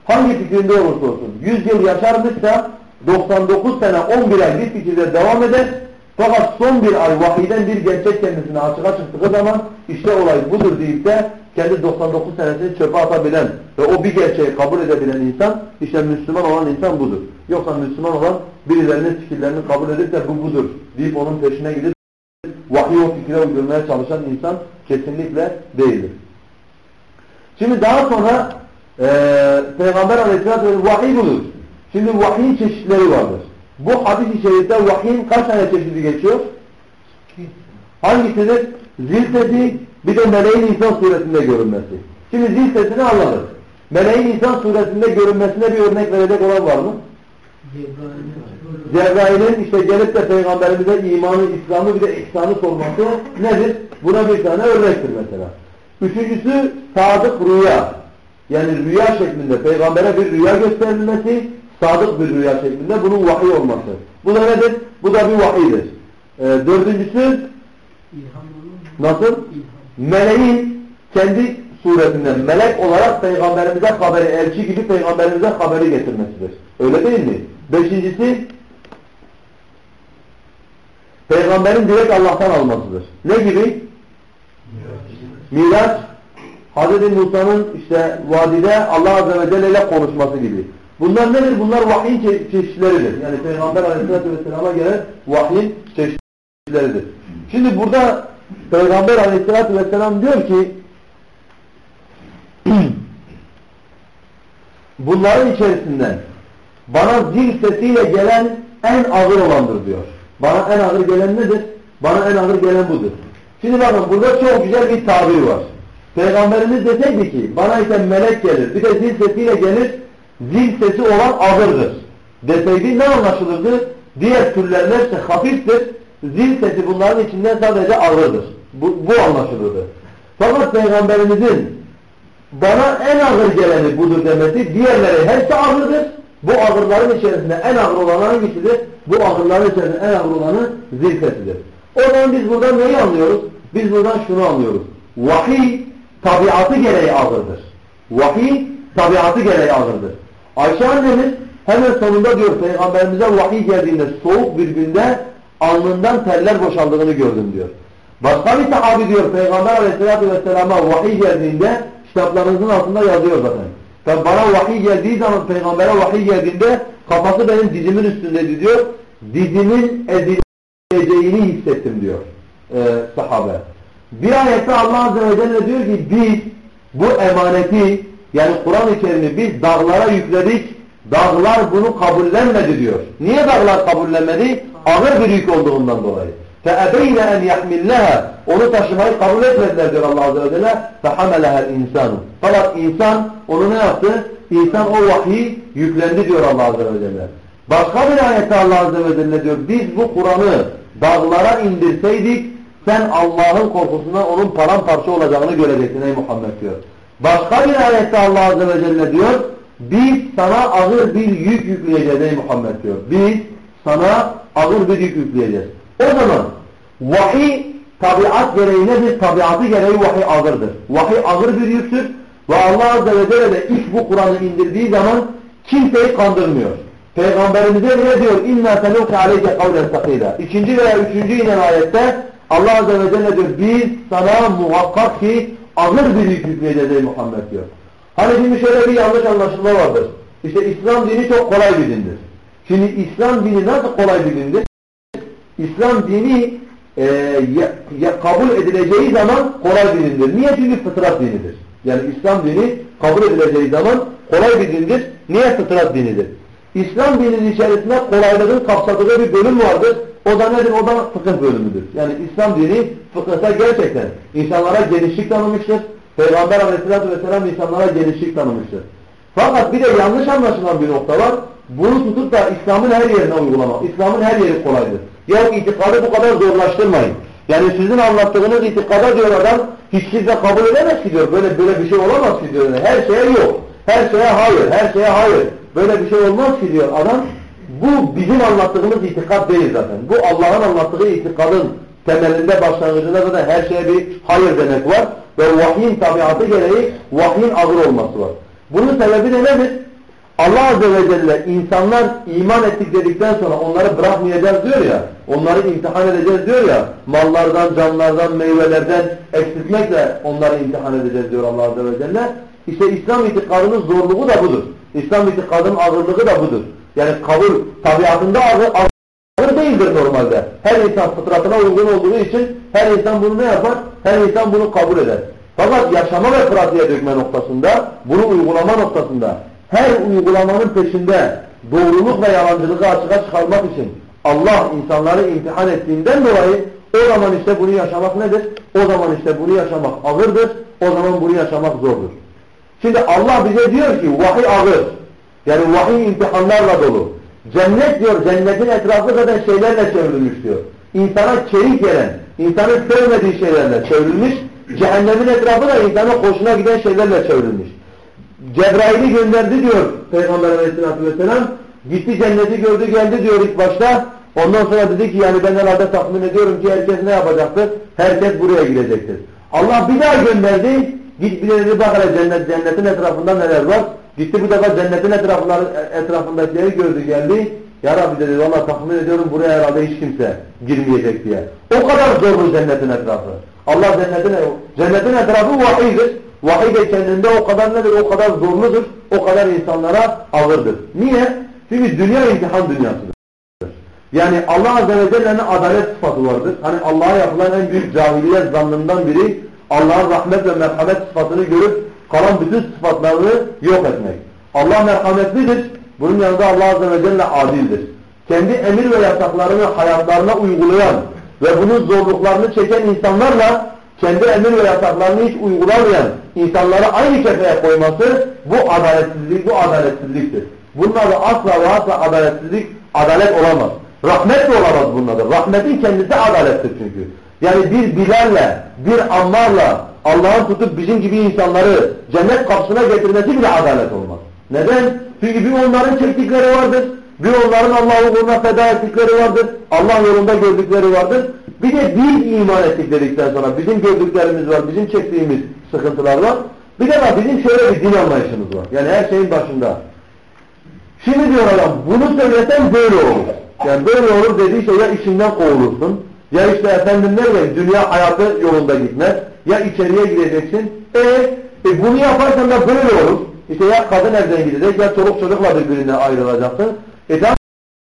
Hangi fikrinde olursa olsun. 100 yıl yaşarmışsa 99 sene 11 ay bir fikirde devam eder. Fakat son bir ay vahiyden bir gerçek kendisine açığa çıktığı zaman işte olay budur deyip de kendi 99 senesini çöpe atabilen ve o bir gerçeği kabul edebilen insan işte Müslüman olan insan budur. Yoksa Müslüman olan birilerinin fikirlerini kabul edip de bu budur deyip onun peşine gidip vahiy o fikre uydurmaya çalışan insan kesinlikle değildir. Şimdi daha sonra e, Peygamber Aleyhisselatü Vesselam vahiy budur. Şimdi vahyin çeşitleri vardır. Bu hadis-i şerifte vahyin kaç tane çeşidi geçiyor? Hangisidir? Zil sesi bir de meleğin insan suretinde görünmesi. Şimdi zil sesini anladık. Meleğin insan suretinde görünmesine bir örnek verecek olan var mı? Cebrail'in işte gelip de peygamberimize imanı, İslam'ı bir de ihsanı sorması nedir? Buna bir tane örnektir mesela. Üçüncüsü sadık rüya. Yani rüya şeklinde peygambere bir rüya gösterilmesi, sadık bir rüya şeklinde bunun vahiy olması. Bu da nedir? Bu da bir vahiydir. Ee, dördüncüsü nasıl? Meleğin kendi suretinden melek olarak peygamberimize haberi, elçi gibi peygamberimize haberi getirmesidir. Öyle değil mi? Beşincisi peygamberin direkt Allah'tan almasıdır. Ne gibi? Miraç Hz. Musa'nın işte vadide Allah Azze ve Celle ile konuşması gibi. Bunlar nedir? Bunlar vahyin çe çeşitleridir. Yani Peygamber Aleyhisselatü Vesselam'a gelen vahyin çeşitleridir. Şimdi burada Peygamber Aleyhisselatü Vesselam diyor ki bunların içerisinden bana zil sesiyle gelen en ağır olandır diyor. Bana en ağır gelen nedir? Bana en ağır gelen budur. Şimdi bakın burada çok güzel bir tabir var. Peygamberimiz deseydi ki bana işte melek gelir bir de zil sesiyle gelir zil sesi olan ağırdır deseydi ne anlaşılırdı? Diğer türlerin hepsi hafiftir. Zil sesi bunların içinden sadece ağırdır. Bu, bu anlaşılırdı. Fakat Peygamberimizin bana en ağır geleni budur demesi diğerleri hepsi ağırdır. Bu ağırların içerisinde en ağır olan hangisidir? Bu ağırların içerisinde en ağır olanı zil sesidir. O zaman biz buradan neyi anlıyoruz? Biz buradan şunu anlıyoruz. Vahiy tabiatı gereği ağırdır. Vahiy tabiatı gereği ağırdır. Ayşe annemiz hemen sonunda diyor Peygamberimize vahiy geldiğinde soğuk bir günde alnından teller boşaldığını gördüm diyor. Başka bir sahabi diyor Peygamber aleyhissalatü vesselama vahiy geldiğinde kitaplarınızın altında yazıyor zaten. Tabi bana vahiy geldiği zaman peygambere vahiy geldiğinde kafası benim dizimin üstündeydi diyor. Dizimin ezileceğini hissettim diyor e, sahabe. Bir ayette Allah Azze ve Celle diyor ki biz bu emaneti yani Kur'an-ı Kerim'i biz dağlara yükledik, Dağlar bunu kabullenmedi diyor. Niye dağlar kabullenmedi? Ağır bir yük olduğundan dolayı. فَاَبَيْنَ اَنْ يَحْمِلَّهَا Onu taşımayı kabul etmediler diyor Allah Azze ve Celle. فَحَمَلَهَا الْاِنْسَانُ Fakat insan onu ne yaptı? İnsan o vahiy yüklendi diyor Allah Azze ve Celle. Başka bir ayette Allah Azze ve Celle diyor. Biz bu Kur'an'ı dağlara indirseydik sen Allah'ın korkusundan onun paramparça olacağını göreceksin ey Muhammed diyor. Başka bir ayette Allah Azze ve Celle diyor. Biz sana ağır bir yük yükleyeceğiz ey Muhammed diyor. Biz sana ağır bir yük yükleyeceğiz. O zaman vahiy tabiat gereği nedir? Tabiatı gereği vahiy ağırdır. Vahiy ağır bir yüktür. Ve Allah Azze ve Celle de ilk bu Kur'an'ı indirdiği zaman kimseyi kandırmıyor. Peygamberimize ne diyor? İnna senuke aleyke kavlen sakıyla. İkinci veya üçüncü inen ayette Allah Azze ve Celle diyor biz sana muhakkak ki ağır bir yük yükleyeceğiz ey Muhammed diyor. Hani şimdi şöyle bir yanlış anlaşılma vardır. İşte İslam dini çok kolay bir dindir. Şimdi İslam dini nasıl kolay bir dindir? İslam dini e, ya, ya, kabul edileceği zaman kolay bir dindir. Niye? Çünkü fıtrat dinidir. Yani İslam dini kabul edileceği zaman kolay bir dindir. Niye fıtrat dinidir? İslam dininin içerisinde kolaylığın kapsadığı bir bölüm vardır. O da nedir? O da fıkıh bölümüdür. Yani İslam dini fıkıhta gerçekten insanlara genişlik tanımıştır. Peygamber aleyhissalatü vesselam insanlara genişlik tanımıştır. Fakat bir de yanlış anlaşılan bir nokta var. Bunu tutup da İslam'ın her yerine uygulamak. İslam'ın her yeri kolaydır. Ya itikadı bu kadar zorlaştırmayın. Yani sizin anlattığınız itikada diyor adam hiç kimse kabul edemez ki diyor. Böyle böyle bir şey olamaz ki diyor. Her şeye yok. Her şeye hayır. Her şeye hayır. Böyle bir şey olmaz ki diyor adam. Bu bizim anlattığımız itikat değil zaten. Bu Allah'ın anlattığı itikadın temelinde başlangıcında zaten her şeye bir hayır demek var. Ve vahyin tabiatı gereği vahyin ağır olması var. Bunun sebebi de nedir? Allah Azze ve Celle insanlar iman ettik dedikten sonra onları bırakmayacağız diyor ya, onları imtihan edeceğiz diyor ya, mallardan, canlardan, meyvelerden eksiltmekle onları imtihan edeceğiz diyor Allah Azze ve Celle. İşte İslam itikadının zorluğu da budur. İslam itikadının ağırlığı da budur. Yani kabul tabiatında ağır, ağır değildir normalde. Her insan fıtratına uygun olduğu için her insan bunu ne yapar? Her insan bunu kabul eder. Fakat yaşama ve pratiğe dökme noktasında, bunu uygulama noktasında her uygulamanın peşinde doğruluk ve yalancılığı açığa çıkarmak için Allah insanları imtihan ettiğinden dolayı o zaman işte bunu yaşamak nedir? O zaman işte bunu yaşamak ağırdır. O zaman bunu yaşamak zordur. Şimdi Allah bize diyor ki vahiy ağır. Yani vahiy imtihanlarla dolu. Cennet diyor, cennetin etrafı zaten şeylerle çevrilmiş diyor. İnsana keyif gelen, insanın sevmediği şeylerle çevrilmiş. Cehennemin etrafı da insana hoşuna giden şeylerle çevrilmiş. Cebrail'i gönderdi diyor Peygamber aleyhissalatü vesselam. Gitti cenneti gördü geldi diyor ilk başta. Ondan sonra dedi ki yani ben herhalde tahmin ediyorum ki herkes ne yapacaktır? Herkes buraya gidecektir. Allah bir daha gönderdi. Git bir dedi bak hele cennet, cennetin etrafında neler var. Gitti bu defa cennetin etrafında, etrafındakileri gördü geldi. Ya Rabbi dedi valla tahmin ediyorum buraya herhalde hiç kimse girmeyecek diye. O kadar zorlu cennetin etrafı. Allah cennetin, cennetin etrafı vahiydir. Vahiy de kendinde o kadar nedir? O kadar zorludur. O kadar insanlara ağırdır. Niye? Çünkü dünya imtihan dünyasıdır. Yani Allah Azze ve Celle'nin adalet sıfatı vardır. Hani Allah'a yapılan en büyük cahiliyet zannından biri Allah'ın rahmet ve merhamet sıfatını görüp kalan bütün sıfatlarını yok etmek. Allah merhametlidir. Bunun yanında Allah Azze ve Celle adildir. Kendi emir ve yasaklarını hayatlarına uygulayan ve bunun zorluklarını çeken insanlarla kendi emir ve yasaklarını hiç uygulamayan insanları aynı kefeye koyması bu adaletsizlik, bu adaletsizliktir. Bunun adı asla ve asla adaletsizlik, adalet olamaz. Rahmet de olamaz bunun adı. Rahmetin kendisi adalettir çünkü. Yani bir Bilal'le, bir Ammar'la Allah'ın tutup bizim gibi insanları cennet kapısına getirmesi bile adalet olmaz. Neden? Çünkü bir onların çektikleri vardır. Bir onların Allah uğruna feda ettikleri vardır. Allah yolunda gördükleri vardır. Bir de bir iman ettik dedikten sonra bizim gördüklerimiz var, bizim çektiğimiz sıkıntılar var. Bir de var bizim şöyle bir din anlayışımız var. Yani her şeyin başında. Şimdi diyor adam bunu söylesen böyle olur. Yani böyle olur dediği şey ya işinden kovulursun. Ya işte efendim ne dünya hayatı yolunda gitmez. Ya içeriye gireceksin. E, e bunu yaparsan da böyle olur. İşte ya kadın evden gidecek ya çoluk çocukla birbirinden ayrılacaksın. E tamam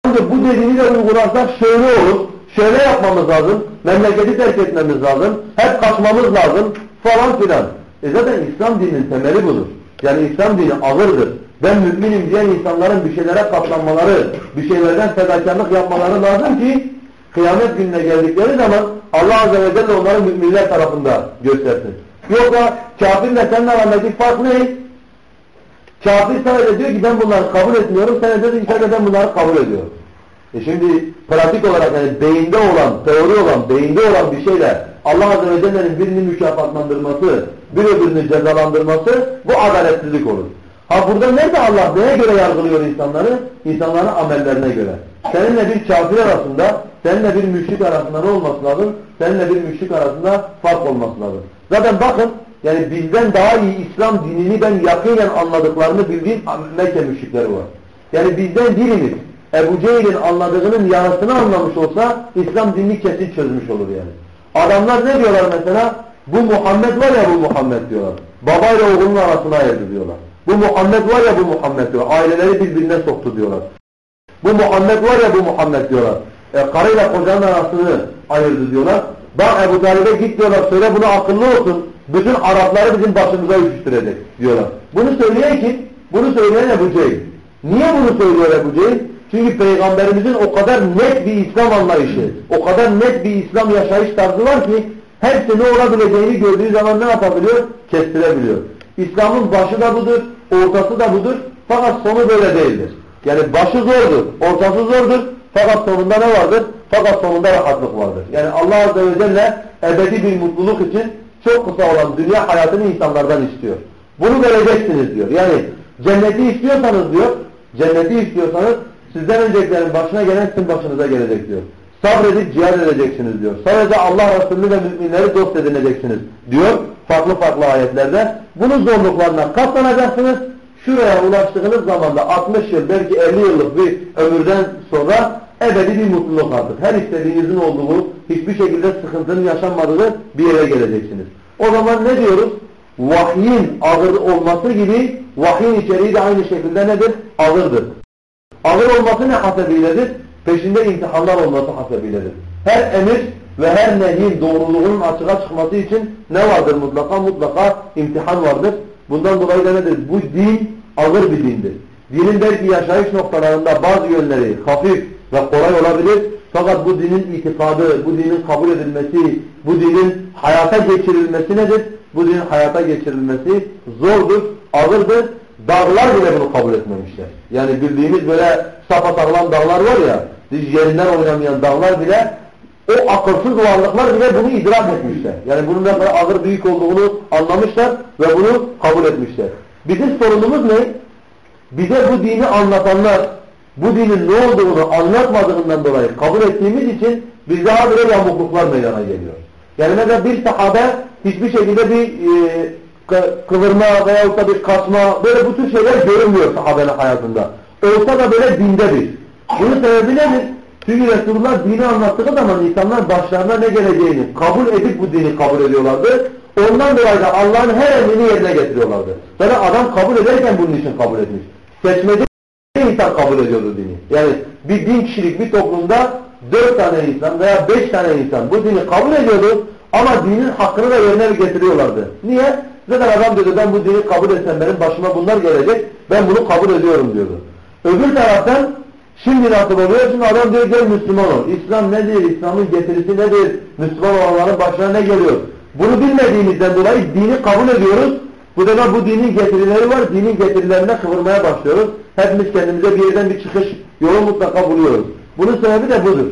bu dediğini de uygularsak şöyle olur. Şöyle yapmamız lazım. Memleketi terk etmemiz lazım. Hep kaçmamız lazım falan filan. E zaten İslam dininin temeli budur. Yani İslam dini ağırdır. ben müminim diyen insanların bir şeylere katlanmaları, bir şeylerden fedakarlık yapmaları lazım ki kıyamet gününe geldikleri zaman Allah Azze ve Celle onları müminler tarafında göstersin. Yoksa kafirle senin arandaki fark ne? Kafir sadece diyor ki ben bunları kabul etmiyorum, sen de diyorsun ki ben bunları kabul ediyorum. E şimdi pratik olarak yani beyinde olan, teori olan, beyinde olan bir şeyle Allah Azze ve Celle'nin birini mükafatlandırması, bir öbürünü cezalandırması bu adaletsizlik olur. Ha burada nerede Allah neye göre yargılıyor insanları? İnsanların amellerine göre. Seninle bir kafir arasında, seninle bir müşrik arasında ne olması lazım? Seninle bir müşrik arasında fark olması lazım. Zaten bakın yani bizden daha iyi İslam dinini ben yakinen anladıklarını bildiğim Mekke müşrikleri var. Yani bizden birimiz Ebu Cehil'in anladığının yarısını anlamış olsa İslam dinini kesin çözmüş olur yani. Adamlar ne diyorlar mesela? Bu Muhammed var ya bu Muhammed diyorlar. Babayla oğlunun arasına ayırdı diyorlar. Bu Muhammed var ya bu Muhammed diyorlar. Aileleri birbirine soktu diyorlar. Bu Muhammed var ya bu Muhammed diyorlar. E, karıyla kocanın arasını ayırdı diyorlar. Bak Ebu Talib'e git diyorlar söyle bunu akıllı olsun. Bütün Arapları bizim başımıza üşüştürecek diyorlar. Bunu söyleyen kim? Bunu söyleyen Ebu Cehil. Niye bunu söylüyor Ebu Cehil? Çünkü Peygamberimizin o kadar net bir İslam anlayışı, o kadar net bir İslam yaşayış tarzı var ki hepsi ne olabileceğini gördüğü zaman ne yapabiliyor? Kestirebiliyor. İslam'ın başı da budur, ortası da budur fakat sonu böyle değildir. Yani başı zordur, ortası zordur fakat sonunda ne vardır? Fakat sonunda rahatlık vardır. Yani Allah Azze ve Celle ebedi bir mutluluk için çok kısa olan dünya hayatını insanlardan istiyor. Bunu vereceksiniz diyor. Yani cenneti istiyorsanız diyor, cenneti istiyorsanız sizden öncekilerin başına gelen sizin başınıza gelecek diyor. Sabredip cihad edeceksiniz diyor. Sadece Allah Resulü ve müminleri dost edineceksiniz diyor farklı farklı ayetlerde. Bunun zorluklarına katlanacaksınız. Şuraya ulaştığınız zaman da 60 yıl belki 50 yıllık bir ömürden sonra ebedi bir mutluluk artık. Her istediğinizin olduğu, hiçbir şekilde sıkıntının yaşanmadığı bir yere geleceksiniz. O zaman ne diyoruz? Vahyin ağır olması gibi vahyin içeriği de aynı şekilde nedir? Ağırdır. Ağır olması ne hasebiyledir? Peşinde imtihanlar olması hasebiyledir. Her emir ve her nehyin doğruluğunun açığa çıkması için ne vardır mutlaka? Mutlaka imtihan vardır. Bundan dolayı da nedir? Bu din ağır bir dindir. Dinin belki yaşayış noktalarında bazı yönleri hafif ve kolay olabilir. Fakat bu dinin itikadı, bu dinin kabul edilmesi, bu dinin hayata geçirilmesi nedir? Bu dinin hayata geçirilmesi zordur, ağırdır. Dağlar bile bunu kabul etmemişler. Yani bildiğimiz böyle sapasağlam dağlar var ya, yerinden oynamayan dağlar bile o akılsız varlıklar bile bunu idrak etmişler. Yani bunun ne kadar ağır büyük olduğunu anlamışlar ve bunu kabul etmişler. Bizim sorunumuz ne? Bize bu dini anlatanlar bu dinin ne olduğunu anlatmadığından dolayı kabul ettiğimiz için biz daha böyle yamukluklar meydana geliyor. Yani mesela bir sahabe hiçbir şekilde bir e, kıvırma veyahut da bir kaçma böyle bu tür şeyler görünmüyor sahabenin hayatında. Olsa da böyle dinde bir. Bunun sebebi nedir? Çünkü Resulullah dini anlattığı zaman insanlar başlarına ne geleceğini kabul edip bu dini kabul ediyorlardı. Ondan dolayı da Allah'ın her emrini yerine getiriyorlardı. Böyle adam kabul ederken bunun için kabul etmiş. Seçmece insan kabul ediyordu dini. Yani bir din kişilik bir toplumda dört tane insan veya beş tane insan bu dini kabul ediyordu ama dinin hakkını da yerine getiriyorlardı. Niye? Zaten adam diyordu ben bu dini kabul etsem benim başıma bunlar gelecek ben bunu kabul ediyorum diyordu. Öbür taraftan şimdi nasıl oluyor? Şimdi adam diyor gel Müslüman ol. İslam nedir? İslam'ın getirisi nedir? Müslüman olanların başına ne geliyor? Bunu bilmediğimizden dolayı dini kabul ediyoruz. Bu defa bu dinin getirileri var. Dinin getirilerine kıvırmaya başlıyoruz. Hepimiz kendimize bir yerden bir çıkış yolu mutlaka buluyoruz. Bunun sebebi de budur.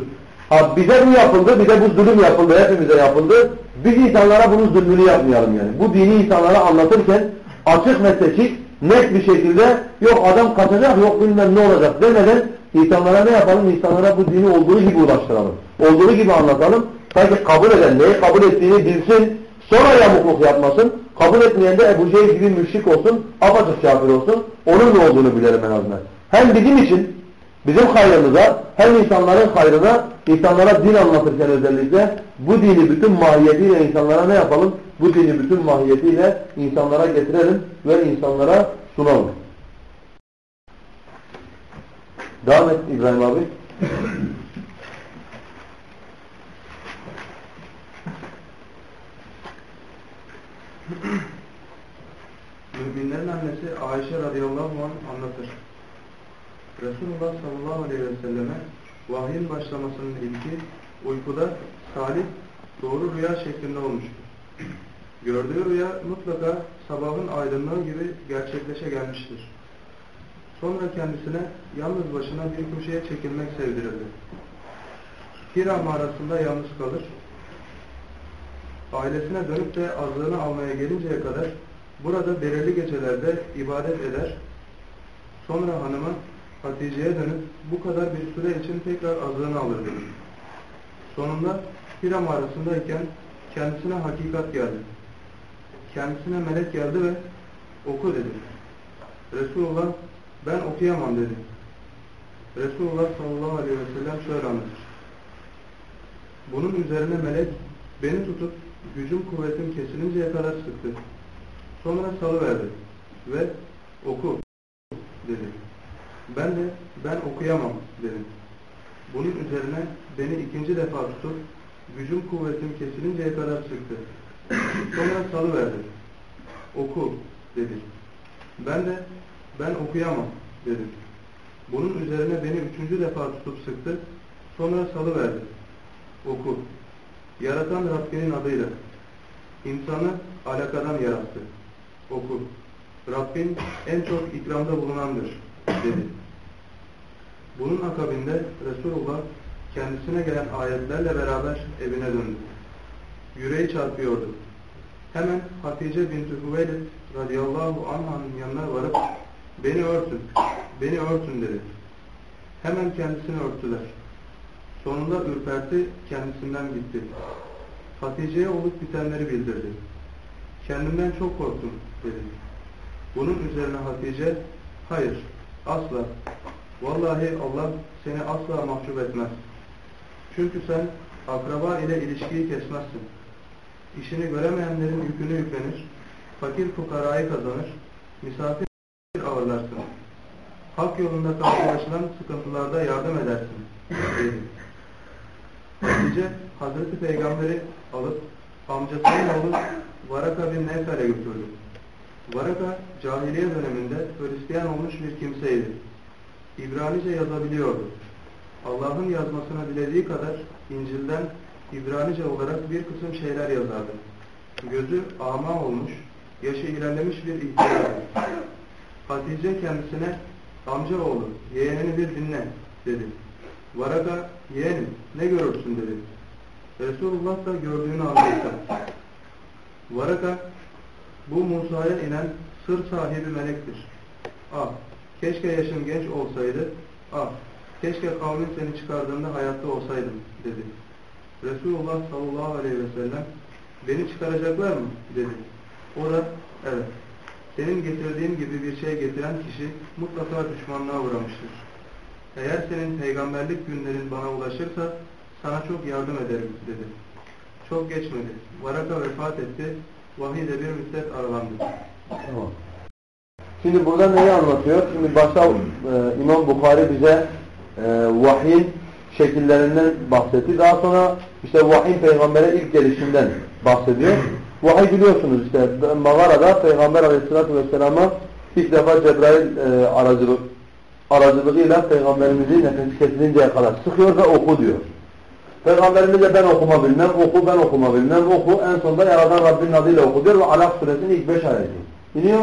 Ha, bize bu yapıldı, bize bu zulüm yapıldı, hepimize yapıldı. Biz insanlara bunun zulmünü yapmayalım yani. Bu dini insanlara anlatırken açık ve seçik, net bir şekilde yok adam kaçacak, yok bilmem ne olacak demeden insanlara ne yapalım? İnsanlara bu dini olduğu gibi ulaştıralım. Olduğu gibi anlatalım. Sanki kabul eden neyi kabul ettiğini bilsin, sonra yamukluk yapmasın. Kabul etmeyen de Ebu Cehil gibi müşrik olsun, apaçık kafir olsun. Onun ne olduğunu bilelim en azından. Hem bizim için, bizim hayrımıza, hem insanların hayrına, insanlara din anlatırken özellikle bu dini bütün mahiyetiyle insanlara ne yapalım? Bu dini bütün mahiyetiyle insanlara getirelim ve insanlara sunalım. Devam et İbrahim abi. Müminlerin annesi Ayşe radıyallahu anh Resulullah sallallahu aleyhi ve selleme vahyin başlamasının ilki uykuda salih doğru rüya şeklinde olmuştur. Gördüğü rüya mutlaka sabahın aydınlığı gibi gerçekleşe gelmiştir. Sonra kendisine yalnız başına bir köşeye çekilmek sevdirildi. Hira mağarasında yalnız kalır. Ailesine dönüp de azlığını almaya gelinceye kadar burada belirli gecelerde ibadet eder. Sonra hanımı Hatice'ye dönüp bu kadar bir süre için tekrar azlığını alır dedi. Sonunda Hira mağarasındayken kendisine hakikat geldi. Kendisine melek geldi ve oku dedi. Resulullah ben okuyamam dedi. Resulullah sallallahu aleyhi ve sellem şöyle anlatır. Bunun üzerine melek beni tutup gücüm kuvvetim kesilinceye kadar sıktı. Sonra salıverdi ve oku dedi. Ben de ben okuyamam dedim. Bunun üzerine beni ikinci defa tutup gücüm kuvvetim kesilinceye kadar sıktı. Sonra salıverdi. Oku dedi. Ben de ben okuyamam dedim. Bunun üzerine beni üçüncü defa tutup sıktı. Sonra salıverdi. Oku. Yaratan Rabbinin adıyla. İnsanı alakadan yarattı. Oku. Rabbin en çok ikramda bulunandır dedi. Bunun akabinde Resulullah kendisine gelen ayetlerle beraber evine döndü. Yüreği çarpıyordu. Hemen Hatice binti Hüveylid radıyallahu anh'ın yanına varıp beni örtün, beni örtün dedi. Hemen kendisini örttüler. Sonunda ürperti kendisinden gitti. Hatice'ye olup bitenleri bildirdi. Kendimden çok korktum dedi. Bunun üzerine Hatice, hayır, asla, vallahi Allah seni asla mahcup etmez. Çünkü sen akraba ile ilişkiyi kesmezsin. İşini göremeyenlerin yükünü yüklenir, fakir fukarayı kazanır, misafir ağırlarsın. Hak yolunda karşılaşılan sıkıntılarda yardım edersin, dedi. Hatice, Hazreti Peygamber'i alıp amcasının oğlu Varaka bin Nevfel'e götürdü. Varaka, cahiliye döneminde Hristiyan olmuş bir kimseydi. İbranice yazabiliyordu. Allah'ın yazmasına dilediği kadar İncil'den İbranice olarak bir kısım şeyler yazardı. Gözü ama olmuş, yaşı ilerlemiş bir ihtiyardı. Hatice kendisine, amcaoğlu, yeğenini bir dinle, dedi. Varaka, yeğenim, ne görürsün, dedi. Resulullah da gördüğünü anlattı. Varaka, bu Musa'ya inen sır sahibi melektir. Ah, keşke yaşım genç olsaydı, ah, keşke kavmin seni çıkardığında hayatta olsaydım, dedi. Resulullah sallallahu aleyhi ve sellem, beni çıkaracaklar mı, dedi. O da, evet, senin getirdiğin gibi bir şey getiren kişi mutlaka düşmanlığa uğramıştır. Eğer senin peygamberlik günlerin bana ulaşırsa, sana çok yardım ederim, dedi. Çok geçmedi. Varaka vefat etti. Vahiy de bir müddet aralandı. Tamam. Şimdi burada neyi anlatıyor? Şimdi başta e, İmam Bukhari bize e, vahyin şekillerinden bahsetti. Daha sonra işte vahyin peygambere ilk gelişinden bahsediyor. Vahiy biliyorsunuz işte mağarada Peygamber aleyhissalatü vesselama ilk defa Cebrail e, aracılık, aracılığıyla peygamberimizin nefesi kesilinceye kadar sıkıyor ve oku diyor. Peygamberimiz de ben okuma bilmem, oku ben okuma bilmem, oku en sonunda Yaradan Rabbinin adıyla oku diyor ve Alak suresinin ilk beş ayeti iniyor.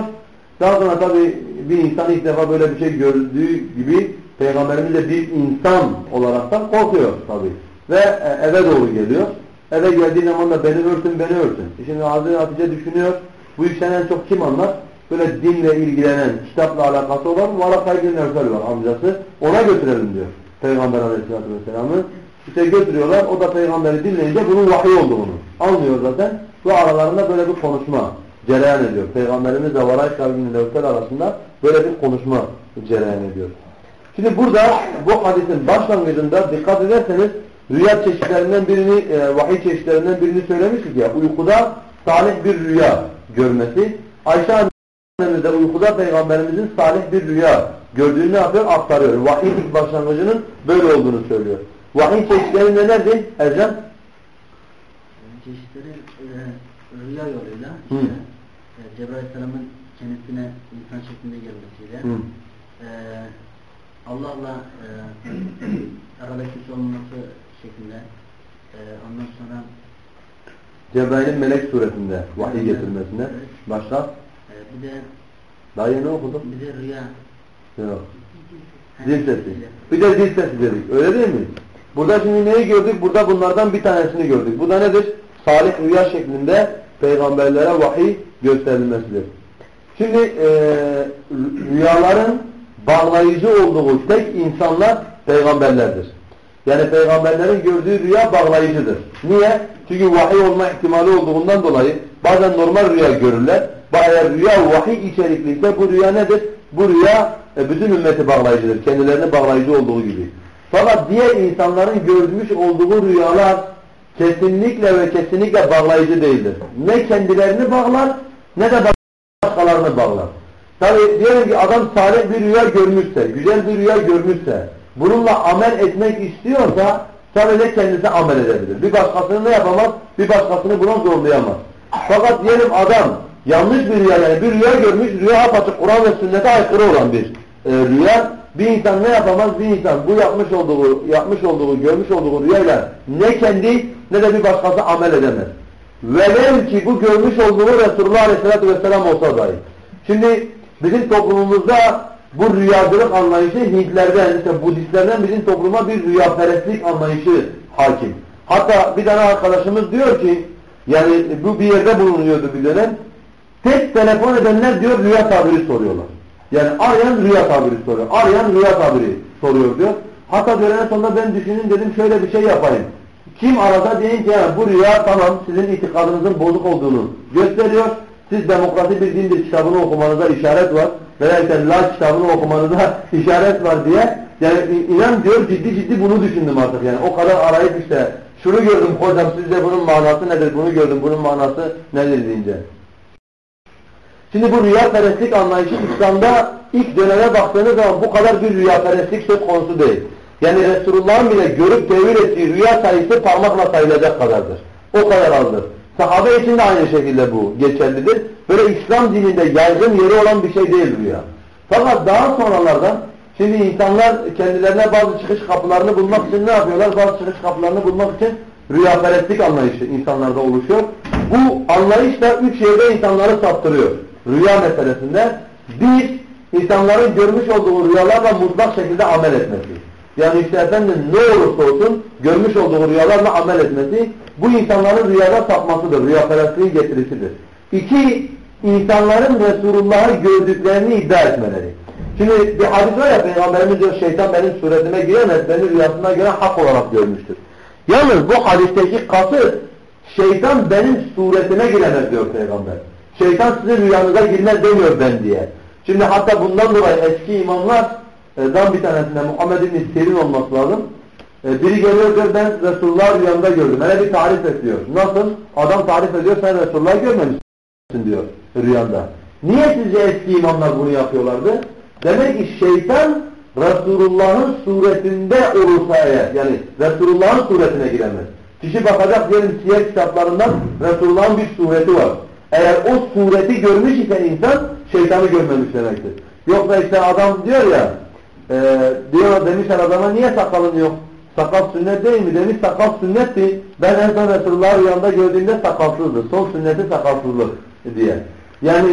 Daha sonra tabi bir insan ilk defa böyle bir şey gördüğü gibi Peygamberimiz de bir insan olaraktan korkuyor tabi. Ve e, eve doğru geliyor. Eve geldiği zaman da beni örtün, beni örtün. Şimdi Hazreti Hatice düşünüyor, bu işten en çok kim anlar? Böyle dinle ilgilenen, kitapla alakası olan Varaka İbn Nevfel var amcası. Ona götürelim diyor Peygamber Aleyhisselatü Vesselam'ı. İşte götürüyorlar. O da peygamberi dinleyince bunun vahiy olduğunu anlıyor zaten. Ve aralarında böyle bir konuşma cereyan ediyor. Peygamberimiz ve Varay kavminin levkel arasında böyle bir konuşma cereyan ediyor. Şimdi burada bu hadisin başlangıcında dikkat ederseniz rüya çeşitlerinden birini, e, vahiy çeşitlerinden birini söylemiştik ya. Uykuda salih bir rüya görmesi. Ayşe annemiz de uykuda peygamberimizin salih bir rüya gördüğünü ne yapıyor? Aktarıyor. Vahiy ilk başlangıcının böyle olduğunu söylüyor. Vahiy çeşitleri nelerdi Ercan? Çeşitleri e, rüya yoluyla Hı. Cebrail Aleyhisselam'ın kendisine insan şeklinde gelmesiyle Hı. e, Allah'la e, aradaki olması şeklinde e, ondan sonra Cebrail'in melek suretinde vahiy getirmesinde. Başka? e, bir de Daha yeni okudum. bir de rüya. Yok. Zil sesi. Bir de zil sesi dedik. Öyle değil mi? Burada şimdi neyi gördük? Burada bunlardan bir tanesini gördük. Bu da nedir? Salih rüya şeklinde peygamberlere vahiy gösterilmesidir. Şimdi e, rüyaların bağlayıcı olduğu tek insanlar peygamberlerdir. Yani peygamberlerin gördüğü rüya bağlayıcıdır. Niye? Çünkü vahiy olma ihtimali olduğundan dolayı bazen normal rüya görürler. Eğer rüya vahiy içerikliyse bu rüya nedir? Bu rüya e, bütün ümmeti bağlayıcıdır. Kendilerini bağlayıcı olduğu gibi. Fakat diğer insanların görmüş olduğu rüyalar kesinlikle ve kesinlikle bağlayıcı değildir. Ne kendilerini bağlar ne de başkalarını bağlar. Tabi diyelim ki adam salih bir rüya görmüşse, güzel bir rüya görmüşse, bununla amel etmek istiyorsa sadece kendisi amel edebilir. Bir başkasını ne yapamaz? Bir başkasını buna zorlayamaz. Fakat diyelim adam yanlış bir rüya yani bir rüya görmüş, rüya apaçık Kur'an ve sünnete aykırı olan bir e, rüya. Bir insan ne yapamaz? Bir insan bu yapmış olduğu, yapmış olduğu, görmüş olduğu rüyayla ne kendi ne de bir başkası amel edemez. Velev ki bu görmüş olduğu Resulullah Aleyhisselatü Vesselam olsa dahi. Şimdi bizim toplumumuzda bu rüyacılık anlayışı Hintlerden, işte Budistlerden bizim topluma bir rüyaperestlik anlayışı hakim. Hatta bir tane arkadaşımız diyor ki, yani bu bir yerde bulunuyordu bir dönem, tek telefon edenler diyor rüya tabiri soruyorlar. Yani arayan rüya tabiri soruyor. Arayan rüya tabiri soruyor diyor. Hatta diyor en sonunda ben düşünün dedim şöyle bir şey yapayım. Kim arada deyince yani bu rüya tamam sizin itikadınızın bozuk olduğunu gösteriyor. Siz demokrasi bir dindir kitabını okumanıza işaret var. Veya işte la kitabını okumanıza işaret var diye. Yani inan diyor ciddi ciddi bunu düşündüm artık yani. O kadar arayıp işte şunu gördüm hocam sizce bunun manası nedir? Bunu gördüm bunun manası nedir deyince. Şimdi bu rüyaperestlik anlayışı İslam'da ilk döneme baktığınız zaman bu kadar bir rüyaperestlik söz konusu değil. Yani Resulullah'ın bile görüp tevil ettiği rüya sayısı parmakla sayılacak kadardır. O kadar azdır. Sahabe için de aynı şekilde bu geçerlidir. Böyle İslam dininde yaygın yeri olan bir şey değil rüya. Fakat daha sonralardan şimdi insanlar kendilerine bazı çıkış kapılarını bulmak için ne yapıyorlar? Bazı çıkış kapılarını bulmak için rüyaperestlik anlayışı insanlarda oluşuyor. Bu anlayış da üç yerde insanları saptırıyor. Rüya meselesinde. Bir, insanların görmüş olduğu rüyalarla mutlak şekilde amel etmesi. Yani işte efendim ne olursa olsun görmüş olduğu rüyalarla amel etmesi bu insanların rüyada sapmasıdır. Rüyaperestliğin getirisidir. İki, insanların Resulullah'ı gördüklerini iddia etmeleri. Şimdi bir hadis var ya Peygamberimiz diyor şeytan benim suretime giremez, beni rüyasına göre hak olarak görmüştür. Yalnız bu hadisteki kasıt şeytan benim suretime giremez diyor Peygamber. Şeytan sizin rüyanıza girmez demiyor ben diye. Şimdi hatta bundan dolayı eski imamlar dan bir tanesinde Muhammed İbni Sirin olması lazım. Biri geliyor diyor ben Resulullah rüyamda gördüm. Hele bir tarif et diyor. Nasıl? Adam tarif ediyor sen Resulullah'ı görmemişsin diyor rüyanda. Niye sizce eski imamlar bunu yapıyorlardı? Demek ki şeytan Resulullah'ın suretinde olursa eğer yani Resulullah'ın suretine giremez. Kişi bakacak diyelim siyer kitaplarından Resulullah'ın bir sureti var. Eğer o sureti görmüş ise insan şeytanı görmemiş demektir. Yoksa işte adam diyor ya e, diyor demişler adama niye sakalın yok? Sakal sünnet değil mi? Demiş sakal sünnetti. Ben en son Resulullah'ı rüyamda gördüğümde sakalsızdı. Son sünneti sakalsızlık diye. Yani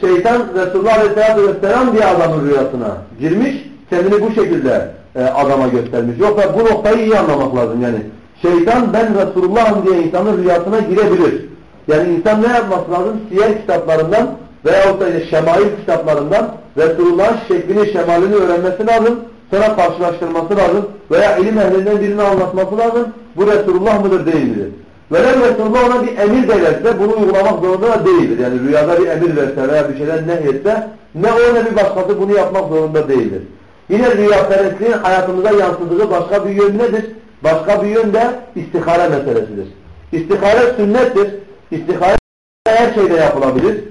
şeytan Resulullah Aleyhisselatü Vesselam diye adamın rüyasına girmiş. Kendini bu şekilde e, adama göstermiş. Yoksa bu noktayı iyi anlamak lazım. Yani şeytan ben Resulullah'ım diye insanın rüyasına girebilir. Yani insan ne yapması lazım? Siyer kitaplarından veyahut da şemail kitaplarından Resulullah'ın şeklini, şemalini öğrenmesi lazım. Sonra karşılaştırması lazım. Veya ilim ehlinden birini anlatması lazım. Bu Resulullah mıdır değil midir? Velev Resulullah ona bir emir de verse bunu uygulamak zorunda da değildir. Yani rüyada bir emir verse veya bir şeyden nehyetse ne o ne bir başkası bunu yapmak zorunda değildir. Yine rüyaperestliğin hayatımıza yansıdığı başka bir yön nedir? Başka bir yön de istihare meselesidir. İstihare sünnettir. İstihare her şeyde yapılabilir.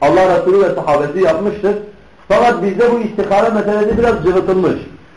Allah Resulü ve sahabesi yapmıştır. Fakat bizde bu istihare meselesi biraz cıvıtılmış.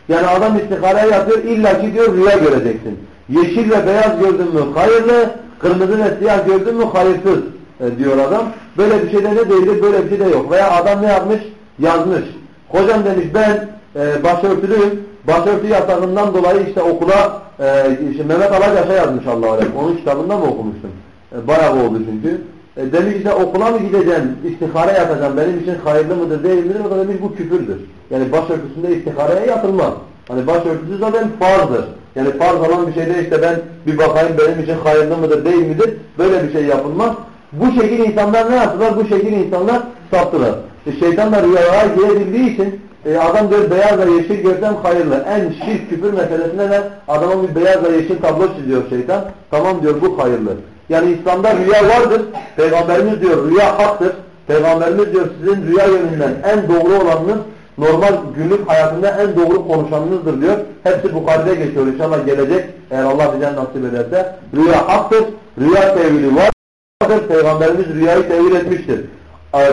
Yani adam istihare yapıyor illa ki diyor rüya göreceksin. Yeşil ve beyaz gördün mü hayırlı, kırmızı ve siyah gördün mü hayırsız e, diyor adam. Böyle bir şey de ne değildir, böyle bir şey de yok. Veya adam ne yapmış? Yazmış. Hocam demiş ben e, başörtülüyüm. Başörtü yasağından dolayı işte okula e, işte Mehmet Alacaş'a yazmış Allah alem. Onun kitabında mı okumuştum? E, bayağı oldu çünkü. E, demiş işte okula mı gideceğim, istihare yapacağım, benim için hayırlı mıdır değil midir? O da demiş bu küfürdür. Yani başörtüsünde istihareye yatılmaz. Hani başörtüsü zaten farzdır. Yani farz olan bir şeyde işte ben bir bakayım benim için hayırlı mıdır değil midir? Böyle bir şey yapılmaz. Bu şekil insanlar ne yaptılar? Bu şekil insanlar saptılar. E, şeytan da rüyaya girebildiği için e, adam diyor beyazla yeşil görsem hayırlı. En şirk küfür meselesine de adama bir beyazla yeşil tablo çiziyor şeytan. Tamam diyor bu hayırlı. Yani İslam'da rüya vardır. Peygamberimiz diyor rüya haktır. Peygamberimiz diyor sizin rüya yönünden en doğru olanınız normal günlük hayatında en doğru konuşanınızdır diyor. Hepsi Bukhari'de geçiyor. İnşallah gelecek eğer Allah bize nasip ederse. Rüya haktır. Rüya tevhili vardır. Peygamberimiz rüyayı tevhil etmiştir.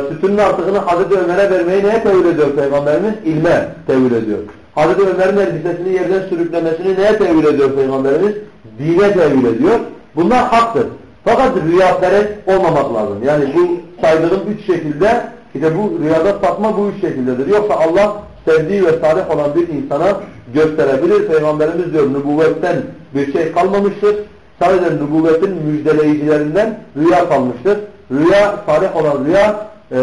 Sütünün artığını Hazreti Ömer'e vermeyi neye tevhil ediyor Peygamberimiz? İlme tevhil ediyor. Hazreti Ömer'in elbisesini yerden sürüklemesini neye tevhil ediyor Peygamberimiz? Dine tevhil ediyor. Bunlar haktır. Fakat rüyaperest olmamak lazım. Yani bu saydığım üç şekilde işte bu rüyada sapma bu üç şekildedir. Yoksa Allah sevdiği ve salih olan bir insana gösterebilir. Peygamberimiz diyor nübüvvetten bir şey kalmamıştır. Sadece nübüvvetin müjdeleyicilerinden rüya kalmıştır. Rüya, salih olan rüya e,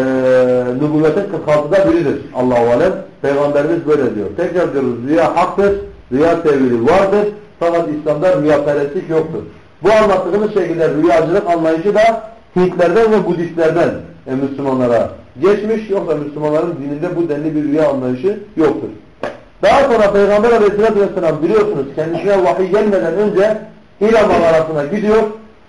nübüvvetin 46'da biridir. Allahu Alem. Peygamberimiz böyle diyor. Tekrar diyoruz rüya haktır. Rüya tevhili vardır. Fakat İslam'da rüyaperestlik yoktur. Bu anlattığımız şekilde rüyacılık anlayışı da Hintlerden ve Budistlerden e, Müslümanlara geçmiş. Yoksa Müslümanların dininde bu denli bir rüya anlayışı yoktur. Daha sonra Peygamber Aleyhisselatü Vesselam biliyorsunuz kendisine vahiy gelmeden önce İran mağarasına gidiyor.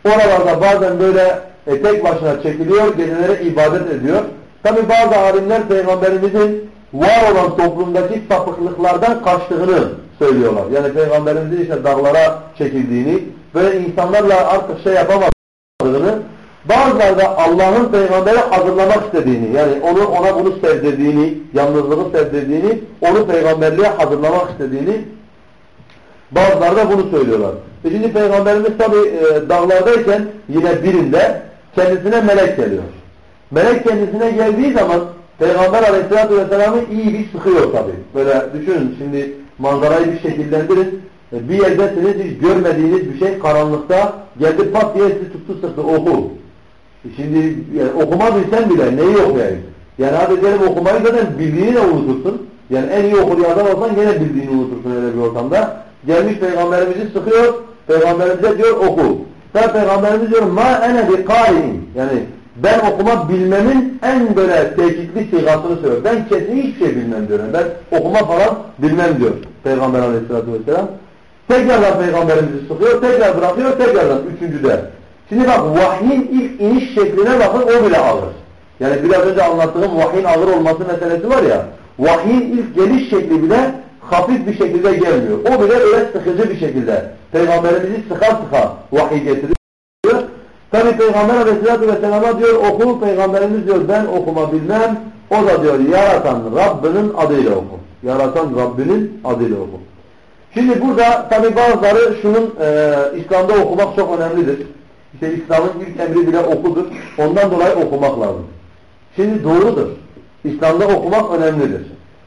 Oralarda bazen böyle e, tek başına çekiliyor, geceleri ibadet ediyor. Tabi bazı alimler Peygamberimizin var olan toplumdaki sapıklıklardan kaçtığını söylüyorlar. Yani Peygamberimizin işte dağlara çekildiğini, böyle insanlarla artık şey yapamadığını, bazıları da Allah'ın peygamberi hazırlamak istediğini, yani onu ona bunu sevdirdiğini, yalnızlığı sevdirdiğini, onu peygamberliğe hazırlamak istediğini, bazıları da bunu söylüyorlar. E şimdi peygamberimiz tabi e, dağlardayken yine birinde kendisine melek geliyor. Melek kendisine geldiği zaman Peygamber aleyhissalatü vesselam'ı iyi bir sıkıyor tabi. Böyle düşünün şimdi manzarayı bir şekillendirin. E, bir yerdesiniz hiç görmediğiniz bir şey karanlıkta geldi pat diye sizi tuttu sıktı oku. E şimdi yani okuma bilsen bile neyi okuyayım? Yani hadi diyelim okumayı zaten bildiğini de unutursun. Yani en iyi okur adam olsan gene bildiğini unutursun öyle bir ortamda. Gelmiş peygamberimizi sıkıyor. Peygamberimize diyor oku. Tabi peygamberimiz diyor ma ene bi kârin. Yani ben okuma bilmemin en böyle tekitli sigasını söylüyor. Ben kesin hiçbir şey bilmem diyor. Ben okuma falan bilmem diyor Peygamber aleyhissalatü vesselam. Tekrardan peygamberimizi sıkıyor, tekrar bırakıyor, tekrardan üçüncüde. Şimdi bak vahyin ilk iniş şekline bakın o bile ağır. Yani biraz önce anlattığım vahyin ağır olması meselesi var ya. Vahyin ilk geliş şekli bile hafif bir şekilde gelmiyor. O bile öyle sıkıcı bir şekilde. Peygamberimizi sıka sıka vahiy getiriyor. Tabi Peygamber aleyhissalatü vesselama diyor oku. Peygamberimiz diyor ben okuma bilmem. O da diyor yaratan Rabbinin adıyla oku. Yaratan Rabbinin adıyla oku. Şimdi burada tabi bazıları şunun e, İslam'da okumak çok önemlidir. İşte İslam'ın ilk emri bile okudur. Ondan dolayı okumak lazım. Şimdi doğrudur. İslam'da okumak önemlidir.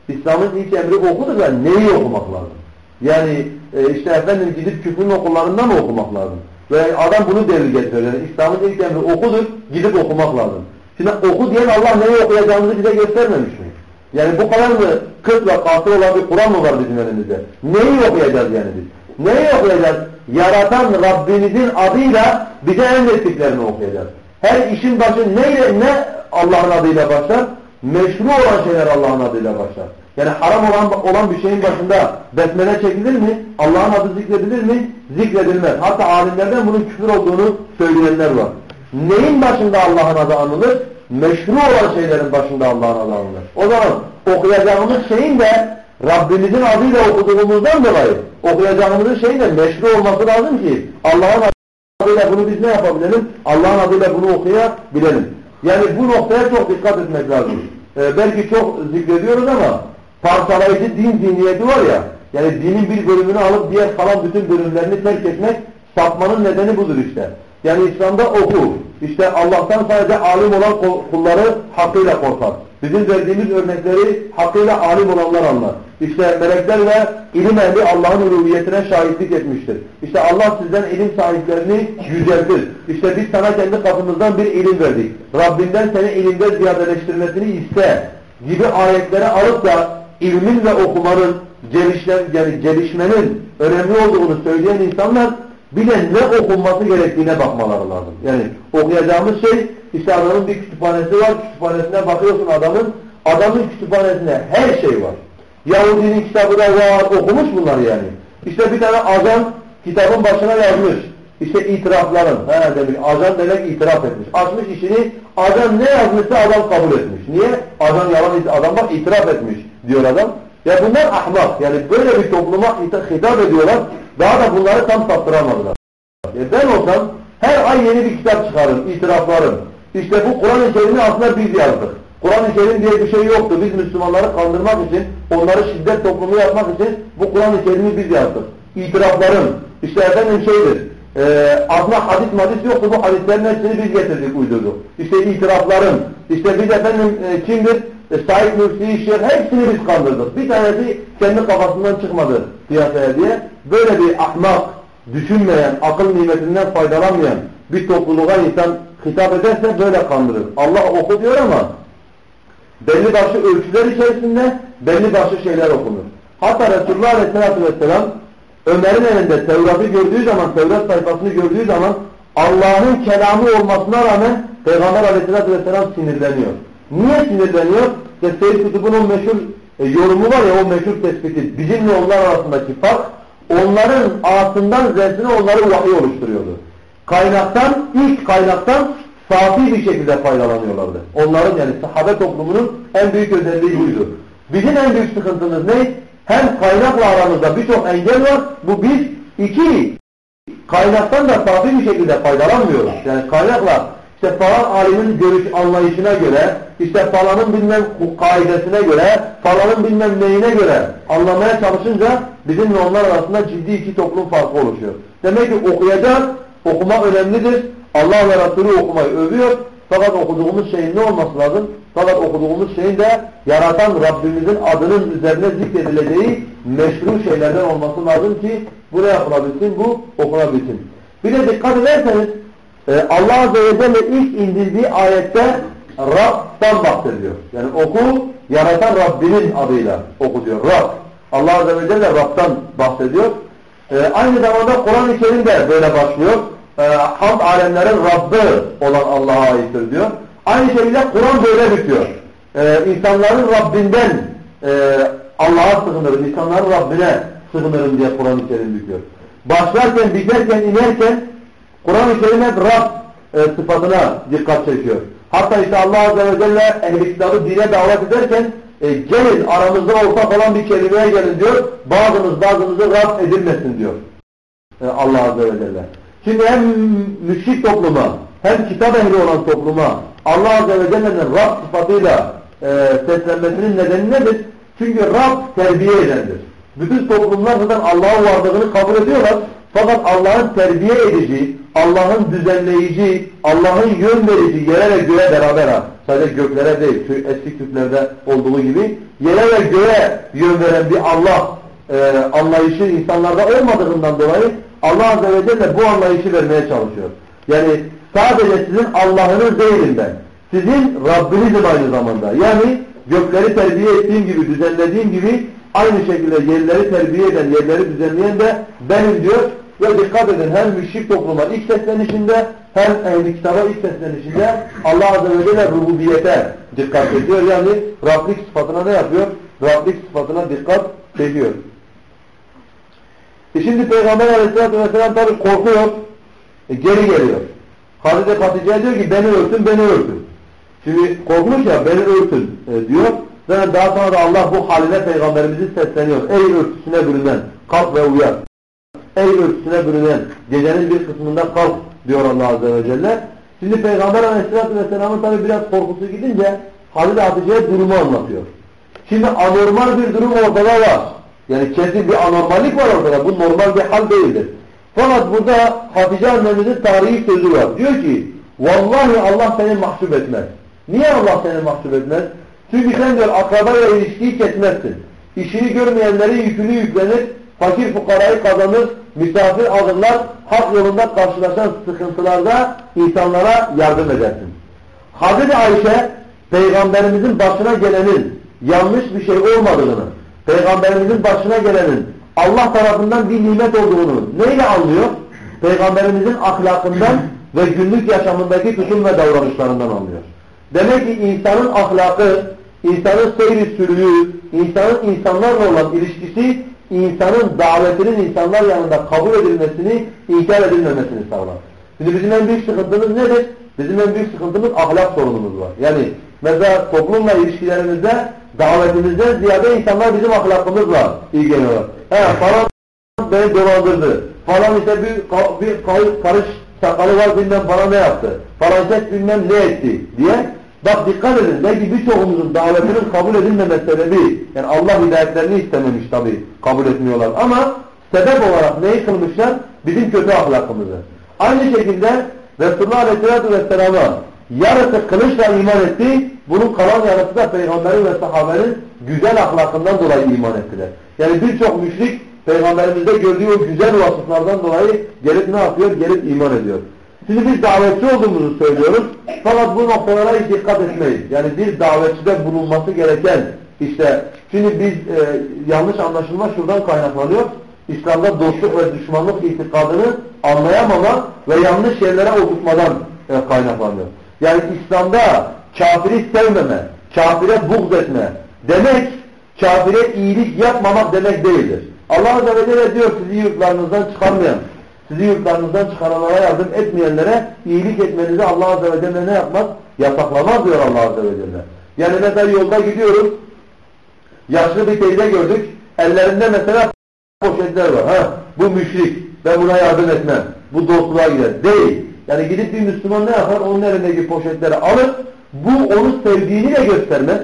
İslam'ın ilk emri okudur da neyi okumak lazım? Yani e, işte efendim gidip küfrün okullarında mı okumak lazım? Ve adam bunu devir getiriyor. Yani İslam'ın ilk emri okudur, gidip okumak lazım. Şimdi oku diyen Allah neyi okuyacağımızı bize göstermemiş mi? Yani bu kadar mı kırk ve katı olan bir Kur'an mı var bizim elimizde? Neyi okuyacağız yani biz? Neyi okuyacağız? Yaratan Rabbimizin adıyla bize emrettiklerini okuyacağız. Her işin başı neyle, ne Allah'ın adıyla başlar? Meşru olan şeyler Allah'ın adıyla başlar. Yani haram olan, olan bir şeyin başında besmele çekilir mi? Allah'ın adı zikredilir mi? Zikredilmez. Hatta alimlerden bunun küfür olduğunu söyleyenler var. Neyin başında Allah'ın adı anılır? Meşru olan şeylerin başında Allah'ın adı anılır. O zaman okuyacağımız şeyin de Rabbimizin adıyla okuduğumuzdan dolayı okuyacağımızın şeyin de meşru olması lazım ki Allah'ın adıyla bunu biz ne yapabilelim? Allah'ın adıyla bunu okuyabilelim. Yani bu noktaya çok dikkat etmek lazım. Ee, belki çok zikrediyoruz ama parçalayıcı din zihniyeti var ya, yani dinin bir bölümünü alıp diğer kalan bütün bölümlerini terk etmek sapmanın nedeni budur işte. Yani İslam'da oku. İşte Allah'tan sadece alim olan kulları hakkıyla korkar. Bizim verdiğimiz örnekleri hakkıyla alim olanlar anlar. İşte melekler ve ilim ehli Allah'ın uluhiyetine şahitlik etmiştir. İşte Allah sizden ilim sahiplerini yüceltir. İşte biz sana kendi kapımızdan bir ilim verdik. Rabbinden seni ilimde ziyadeleştirmesini iste gibi ayetleri alıp da ilmin ve okumanın gelişlen, yani gelişmenin önemli olduğunu söyleyen insanlar bir ne okunması gerektiğine bakmaları lazım. Yani okuyacağımız şey işte adamın bir kütüphanesi var. Kütüphanesine bakıyorsun adamın. Adamın kütüphanesinde her şey var. Yahudinin kitabı da var. Okumuş bunlar yani. İşte bir tane ajan kitabın başına yazmış. İşte itirafların. He demiş. Ajan demek itiraf etmiş. Açmış işini. Ajan ne yazmışsa adam kabul etmiş. Niye? Ajan yalan adam bak itiraf etmiş diyor adam. Ya bunlar ahmak. Yani böyle bir topluma hitap ediyorlar. Daha da bunları tam saptıramadılar. Ya ben olsam her ay yeni bir kitap çıkarırım. itiraflarım. İşte bu Kur'an-ı Kerim'i aslında biz yazdık. Kur'an-ı Kerim diye bir şey yoktu. Biz Müslümanları kandırmak için, onları şiddet toplumu yapmak için bu Kur'an-ı Kerim'i biz yazdık. İtiraflarım. İşte efendim şeydir. E, aslında hadis madis yoktu. Bu hadislerin hepsini biz getirdik, uydurduk. İşte itiraflarım. İşte biz efendim e, kimdir? E, Said Nursi, Şeyh hepsini biz kandırdık. Bir tanesi kendi kafasından çıkmadı piyasaya diye. Böyle bir ahmak, düşünmeyen, akıl nimetinden faydalanmayan bir topluluğa insan hitap ederse böyle kandırır. Allah oku diyor ama belli başlı ölçüler içerisinde belli başlı şeyler okunur. Hatta Resulullah Aleyhisselatü Vesselam Ömer'in elinde Tevrat'ı gördüğü zaman, Tevrat sayfasını gördüğü zaman Allah'ın kelamı olmasına rağmen Peygamber Aleyhisselatü Vesselam sinirleniyor. Niye sinirleniyor? İşte Seyyid Kutub'un meşhur e, yorumu var ya o meşhur tespiti. Bizimle onlar arasındaki fark onların ağzından zevsine onları vahiy oluşturuyordu. Kaynaktan, ilk kaynaktan safi bir şekilde faydalanıyorlardı. Onların yani sahabe toplumunun en büyük özelliği buydu. Bizim en büyük sıkıntımız ne? Hem kaynakla aramızda birçok engel var. Bu biz iki kaynaktan da safi bir şekilde faydalanmıyoruz. Yani kaynakla işte falan alimin görüş anlayışına göre, işte falanın bilmem kaidesine göre, falanın bilmem neyine göre anlamaya çalışınca bizimle onlar arasında ciddi iki toplum farkı oluşuyor. Demek ki okuyacağız, okuma önemlidir. Allah ve Resulü okumayı övüyor. Fakat okuduğumuz şeyin ne olması lazım? Fakat okuduğumuz şeyin de yaratan Rabbimizin adının üzerine zikredileceği meşru şeylerden olması lazım ki bu ne yapılabilsin? Bu okunabilsin. Bir de dikkat ederseniz ee, Allah Azze ve Celle ilk indirdiği ayette Rab'dan bahsediyor. Yani oku, yaratan Rabbinin adıyla oku diyor. Rab. Allah Azze ve Celle Rab'dan bahsediyor. Ee, aynı zamanda Kur'an-ı Kerim de böyle başlıyor. Ee, hamd alemlerin Rabbı olan Allah'a aittir diyor. Aynı şekilde Kur'an böyle bitiyor. Ee, insanların Rabbinden e, Allah'a sığınırım, insanların Rabbine sığınırım diye Kur'an-ı Kerim bitiyor. Başlarken, biterken, inerken Kur'an-ı Kerim hep Rab e, sıfatına dikkat çekiyor. Hatta işte Allah Azze ve Celle ehl-i dine davet ederken e, gelin aramızda ortak olan bir kelimeye gelin diyor. Bazınız bazınızı Rab edilmesin diyor. E, Allah Azze ve Celle. Şimdi hem müşrik topluma hem kitap ehli olan topluma Allah Azze ve Celle'nin Rab sıfatıyla e, seslenmesinin nedeni nedir? Çünkü Rab terbiye edendir. Bütün toplumlar zaten Allah'ın varlığını kabul ediyorlar. Fakat Allah'ın terbiye edici, Allah'ın düzenleyici, Allah'ın yön verici yere ve göğe beraber. Sadece göklere değil, eski Türklerde olduğu gibi yere ve göğe yön veren bir Allah e, anlayışı insanlarda olmadığından dolayı Allah Azze ve Celle bu anlayışı vermeye çalışıyor. Yani sadece sizin Allah'ınız değilim ben. Sizin Rabbinizim aynı zamanda. Yani gökleri terbiye ettiğim gibi, düzenlediğim gibi aynı şekilde yerleri terbiye eden, yerleri düzenleyen de benim diyor. Ve dikkat edin hem müşrik topluma ilk seslenişinde hem ehli kitaba ilk seslenişinde Allah Azze ve Celle rububiyete dikkat ediyor. Yani Rablik sıfatına ne yapıyor? Rablik sıfatına dikkat ediyor. E şimdi Peygamber Aleyhisselatü Vesselam tabi korkuyor. E geri geliyor. Hazreti Hatice diyor ki beni örtün, beni örtün. Şimdi korkmuş ya beni örtün e, diyor. Ve daha sonra da Allah bu haline Peygamberimizi sesleniyor. Ey örtüsüne bürünen kalk ve uyar. Ey örtüsüne bürünen gecenin bir kısmında kalk diyor Allah Azze ve Celle. Şimdi Peygamber Aleyhisselatü Vesselam'ın tabi biraz korkusu gidince Hazreti Hatice'ye durumu anlatıyor. Şimdi anormal bir durum ortada var. Yani kesin bir anormallik var ortada. Bu normal bir hal değildir. Fakat burada Hatice annemizin tarihi sözü var. Diyor ki Vallahi Allah seni mahcup etmez. Niye Allah seni mahcup etmez? Çünkü sen diyor akrabayla ilişkiyi kesmezsin. İşini görmeyenlerin yükünü yüklenir, fakir fukarayı kazanır, misafir alırlar, hak yolunda karşılaşan sıkıntılarda insanlara yardım edersin. Hazreti Ayşe Peygamberimizin başına gelenin yanlış bir şey olmadığını, Peygamberimizin başına gelenin Allah tarafından bir nimet olduğunu neyle anlıyor? Peygamberimizin ahlakından ve günlük yaşamındaki tutum ve davranışlarından anlıyor. Demek ki insanın ahlakı, insanın seyri sürüyü, insanın insanlarla olan ilişkisi, insanın davetinin insanlar yanında kabul edilmesini, inkar edilmemesini sağlar. Şimdi bizim en büyük sıkıntımız nedir? Bizim en büyük sıkıntımız ahlak sorunumuz var. Yani mesela toplumla ilişkilerimizde, davetimizde ziyade insanlar bizim ahlakımızla ilgileniyorlar. He falan beni dolandırdı. Falan işte bir, bir karış sakalı var bilmem bana ne yaptı. Falan kes bilmem ne etti diye. Bak dikkat edin belki birçoğumuzun davetinin kabul edilmeme sebebi yani Allah hidayetlerini istememiş tabi kabul etmiyorlar ama sebep olarak neyi kılmışlar? Bizim kötü ahlakımızı. Aynı şekilde Resulullah Aleyhisselatü Vesselam'a yarısı kılıçla iman etti. Bunun kalan yarısı da Peygamberin ve sahabenin güzel ahlakından dolayı iman ettiler. Yani birçok müşrik Peygamberimizde gördüğü o güzel vasıflardan dolayı gelip ne yapıyor? Gelip iman ediyor. Şimdi biz davetçi olduğumuzu söylüyoruz. Fakat bu noktalara hiç dikkat etmeyiz. Yani bir davetçide bulunması gereken işte şimdi biz e, yanlış anlaşılma şuradan kaynaklanıyor. İslam'da dostluk ve düşmanlık itikadını anlayamama ve yanlış yerlere oturtmadan e, kaynaklanıyor. Yani İslam'da kafiri sevmeme, kafire buğz etme demek kafire iyilik yapmamak demek değildir. Allah Azze ve Celle diyor sizi yurtlarınızdan çıkarmayan, sizi yurtlarınızdan çıkaranlara yardım etmeyenlere iyilik etmenizi Allah Azze ve Celle ne yapmaz? Yasaklamaz diyor Allah Azze ve Celle. Yani mesela yolda gidiyoruz, yaşlı bir teyze gördük, ellerinde mesela poşetler var. Ha, bu müşrik, ben buna yardım etmem, bu dostluğa gider. Değil. Yani gidip bir Müslüman ne yapar? Onun elindeki poşetleri alır, bu onu sevdiğini de göstermez.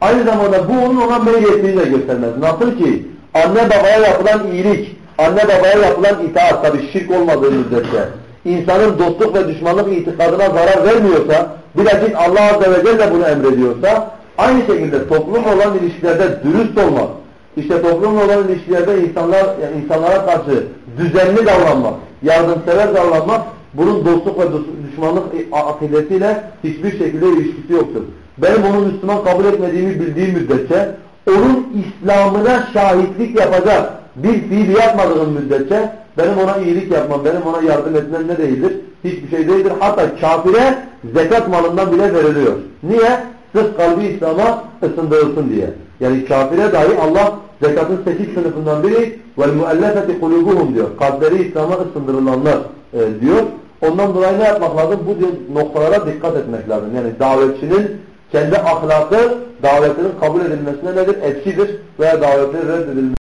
Aynı zamanda bu onun ona meyliyetini de göstermez. Nasıl ki anne babaya yapılan iyilik, anne babaya yapılan itaat tabi şirk olmadığı müddetçe insanın dostluk ve düşmanlık itikadına zarar vermiyorsa bilakis Allah Azze ve Celle bunu emrediyorsa aynı şekilde toplumla olan ilişkilerde dürüst olmak, işte toplumla olan ilişkilerde insanlar, yani insanlara karşı düzenli davranmak, yardımsever davranmak bunun dostluk ve düşmanlık akidesiyle hiçbir şekilde ilişkisi yoktur. Benim onu Müslüman kabul etmediğimi bildiğim müddetçe onun İslam'ına şahitlik yapacak bir fiil yapmadığım müddetçe benim ona iyilik yapmam, benim ona yardım etmem ne değildir? Hiçbir şey değildir. Hatta kafire zekat malından bile veriliyor. Niye? Sırf kalbi İslam'a ısındırılsın diye. Yani kafire dahi Allah zekatın sekiz sınıfından biri وَالْمُؤَلَّفَةِ قُلُوبُهُمْ diyor. Kalpleri İslam'a ısındırılanlar e, diyor. Ondan dolayı ne yapmak lazım? Bu noktalara dikkat etmek lazım. Yani davetçinin kendi ahlakı davetinin kabul edilmesine nedir? Etkidir veya davetinin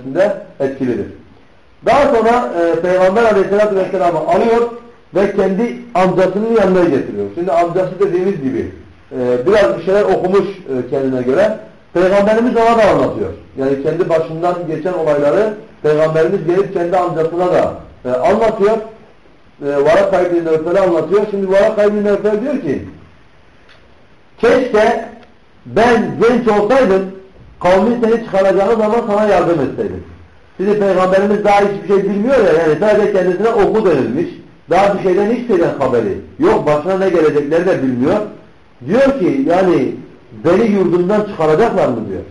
reddedilmesinde etkilidir. Daha sonra e, Peygamber aleyhissalatü vesselam'ı alıyor ve kendi amcasının yanına getiriyor. Şimdi amcası dediğimiz gibi e, biraz bir şeyler okumuş e, kendine göre. Peygamberimiz ona da anlatıyor. Yani kendi başından geçen olayları Peygamberimiz gelip kendi amcasına da e, anlatıyor. E, Varak İbni Nevfel'e anlatıyor. Şimdi Varak İbni Nevfel diyor ki Keşke ben genç olsaydım kavmin seni çıkaracağı zaman sana yardım etseydim. Şimdi Peygamberimiz daha hiçbir şey bilmiyor ya yani sadece kendisine oku denilmiş. Daha bir şeyden hiç şeyden haberi. Yok başına ne gelecekleri de bilmiyor. Diyor ki yani beni yurdumdan çıkaracaklar mı diyor.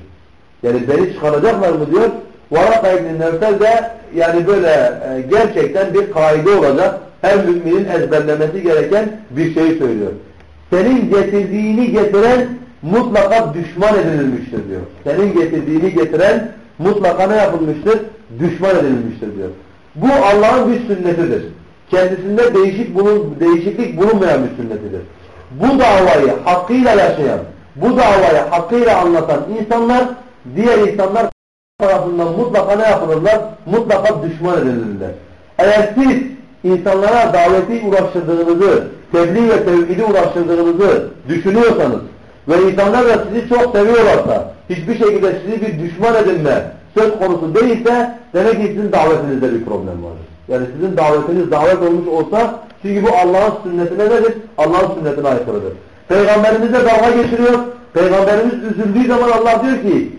Yani beni çıkaracaklar mı diyor. Varaka İbn-i de yani böyle e, gerçekten bir kaide olacak. Her müminin ezberlemesi gereken bir şey söylüyor senin getirdiğini getiren mutlaka düşman edilmiştir diyor. Senin getirdiğini getiren mutlaka ne yapılmıştır? Düşman edilmiştir diyor. Bu Allah'ın bir sünnetidir. Kendisinde değişik bulun, değişiklik bulunmayan bir sünnetidir. Bu davayı hakkıyla yaşayan, bu davayı hakkıyla anlatan insanlar diğer insanlar tarafından mutlaka ne yapılırlar? Mutlaka düşman edilirler. Eğer siz insanlara daveti uğraştırdığınızı, tebliğ ve tevhidi uğraştırdığınızı düşünüyorsanız ve insanlar da sizi çok seviyorlarsa, hiçbir şekilde sizi bir düşman edinme söz konusu değilse, demek ki sizin davetinizde bir problem vardır. Yani sizin davetiniz davet olmuş olsa, çünkü bu Allah'ın sünnetine nedir? Allah'ın sünnetine aykırıdır. Peygamberimize dalga geçiriyor, Peygamberimiz üzüldüğü zaman Allah diyor ki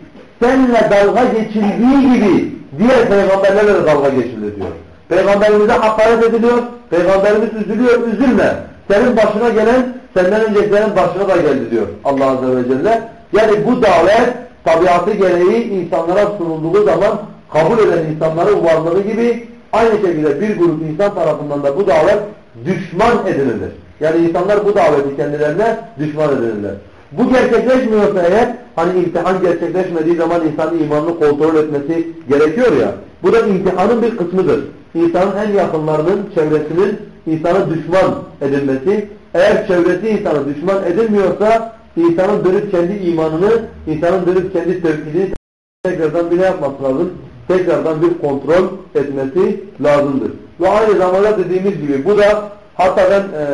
seninle dalga geçildiği gibi diğer peygamberlerle de dalga geçilir diyor. Peygamberimize hakaret ediliyor. Peygamberimiz üzülüyor, üzülme. Senin başına gelen senden öncekilerin başına da geldi diyor Allah Azze ve Celle. Yani bu davet tabiatı gereği insanlara sunulduğu zaman kabul eden insanların varlığı gibi aynı şekilde bir grup insan tarafından da bu davet düşman edinilir. Yani insanlar bu daveti kendilerine düşman edinirler. Bu gerçekleşmiyorsa eğer hani imtihan gerçekleşmediği zaman insanın imanını kontrol etmesi gerekiyor ya. Bu da imtihanın bir kısmıdır. İnsanın en yakınlarının, çevresinin insanı düşman edilmesi. Eğer çevresi insanı düşman edilmiyorsa insanın dönüp kendi imanını, insanın dönüp kendi tevkidini tekrardan bir ne yapması lazım? Tekrardan bir kontrol etmesi lazımdır. Ve aynı zamanda dediğimiz gibi bu da hatta ben e,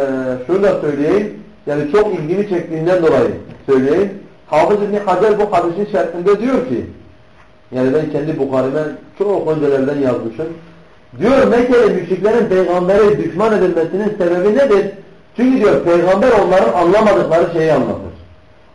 şunu da söyleyeyim. Yani çok ilgimi çektiğinden dolayı söyleyeyim. Hafız İbni Hacer bu hadisin şerhinde diyor ki yani ben kendi Bukhari'me çok öncelerden yazmışım. Diyor Mekkeli müşriklerin peygambere düşman edilmesinin sebebi nedir? Çünkü diyor peygamber onların anlamadıkları şeyi anlatır.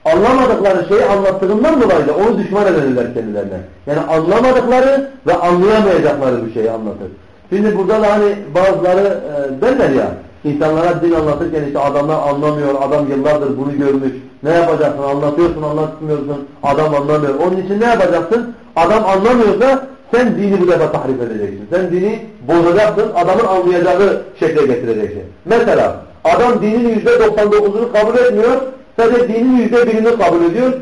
Anlamadıkları şeyi anlattığından dolayı da onu düşman edilirler kendilerine. Yani anlamadıkları ve anlayamayacakları bir şeyi anlatır. Şimdi burada da hani bazıları e, derler ya insanlara din anlatırken işte adamlar anlamıyor, adam yıllardır bunu görmüş. Ne yapacaksın? Anlatıyorsun, anlatmıyorsun. Adam anlamıyor. Onun için ne yapacaksın? Adam anlamıyorsa sen dini bu defa tahrif edeceksin. Sen dini bozacaksın, adamın anlayacağı şekle getireceksin. Mesela adam dinin yüzde %99'unu kabul etmiyor, sadece dinin yüzde birini kabul ediyor.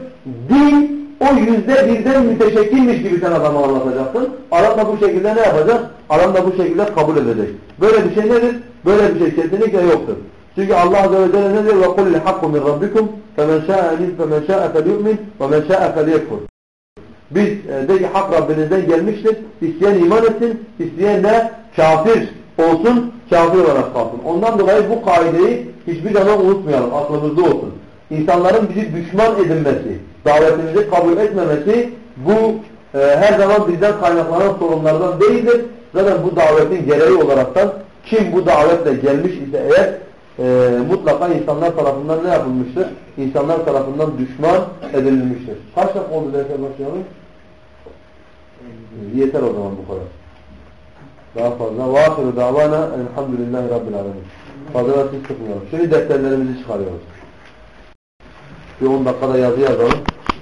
Din o yüzde birden müteşekkilmiş gibi sen adama anlatacaksın. Adam da bu şekilde ne yapacak? Adam da bu şekilde kabul edecek. Böyle bir şey nedir? Böyle bir şey kesinlikle yoktur. Çünkü Allah Azze ve Celle ne diyor? وَقُلْ لِحَقُّ مِنْ رَبِّكُمْ فَمَنْ شَاءَ اَلِمْ فَمَنْ شَاءَ فَلْيُؤْمِنْ وَمَنْ شَاءَ فَلْيَكْفُرْ biz e, de ki hak Rabbinizden gelmiştir. İsteyen iman etsin, isteyen de kafir olsun, kafir olarak kalsın. Ondan dolayı bu kaideyi hiçbir zaman unutmayalım, aklımızda olsun. İnsanların bizi düşman edinmesi, davetimizi kabul etmemesi bu e, her zaman bizden kaynaklanan sorunlardan değildir. Zaten bu davetin gereği olaraktan kim bu davetle gelmiş ise eğer e, mutlaka insanlar tarafından ne yapılmıştır? İnsanlar tarafından düşman edilmiştir. Kaç dakika oldu derse başlayalım? Yeter o zaman bu kadar. Daha fazla. وَاخِرُ دَعْوَانَا elhamdülillahi rabbil alemin. Fazla siz sıkmayalım. Şimdi defterlerimizi çıkarıyoruz. Bir 10 dakikada yazı yazalım.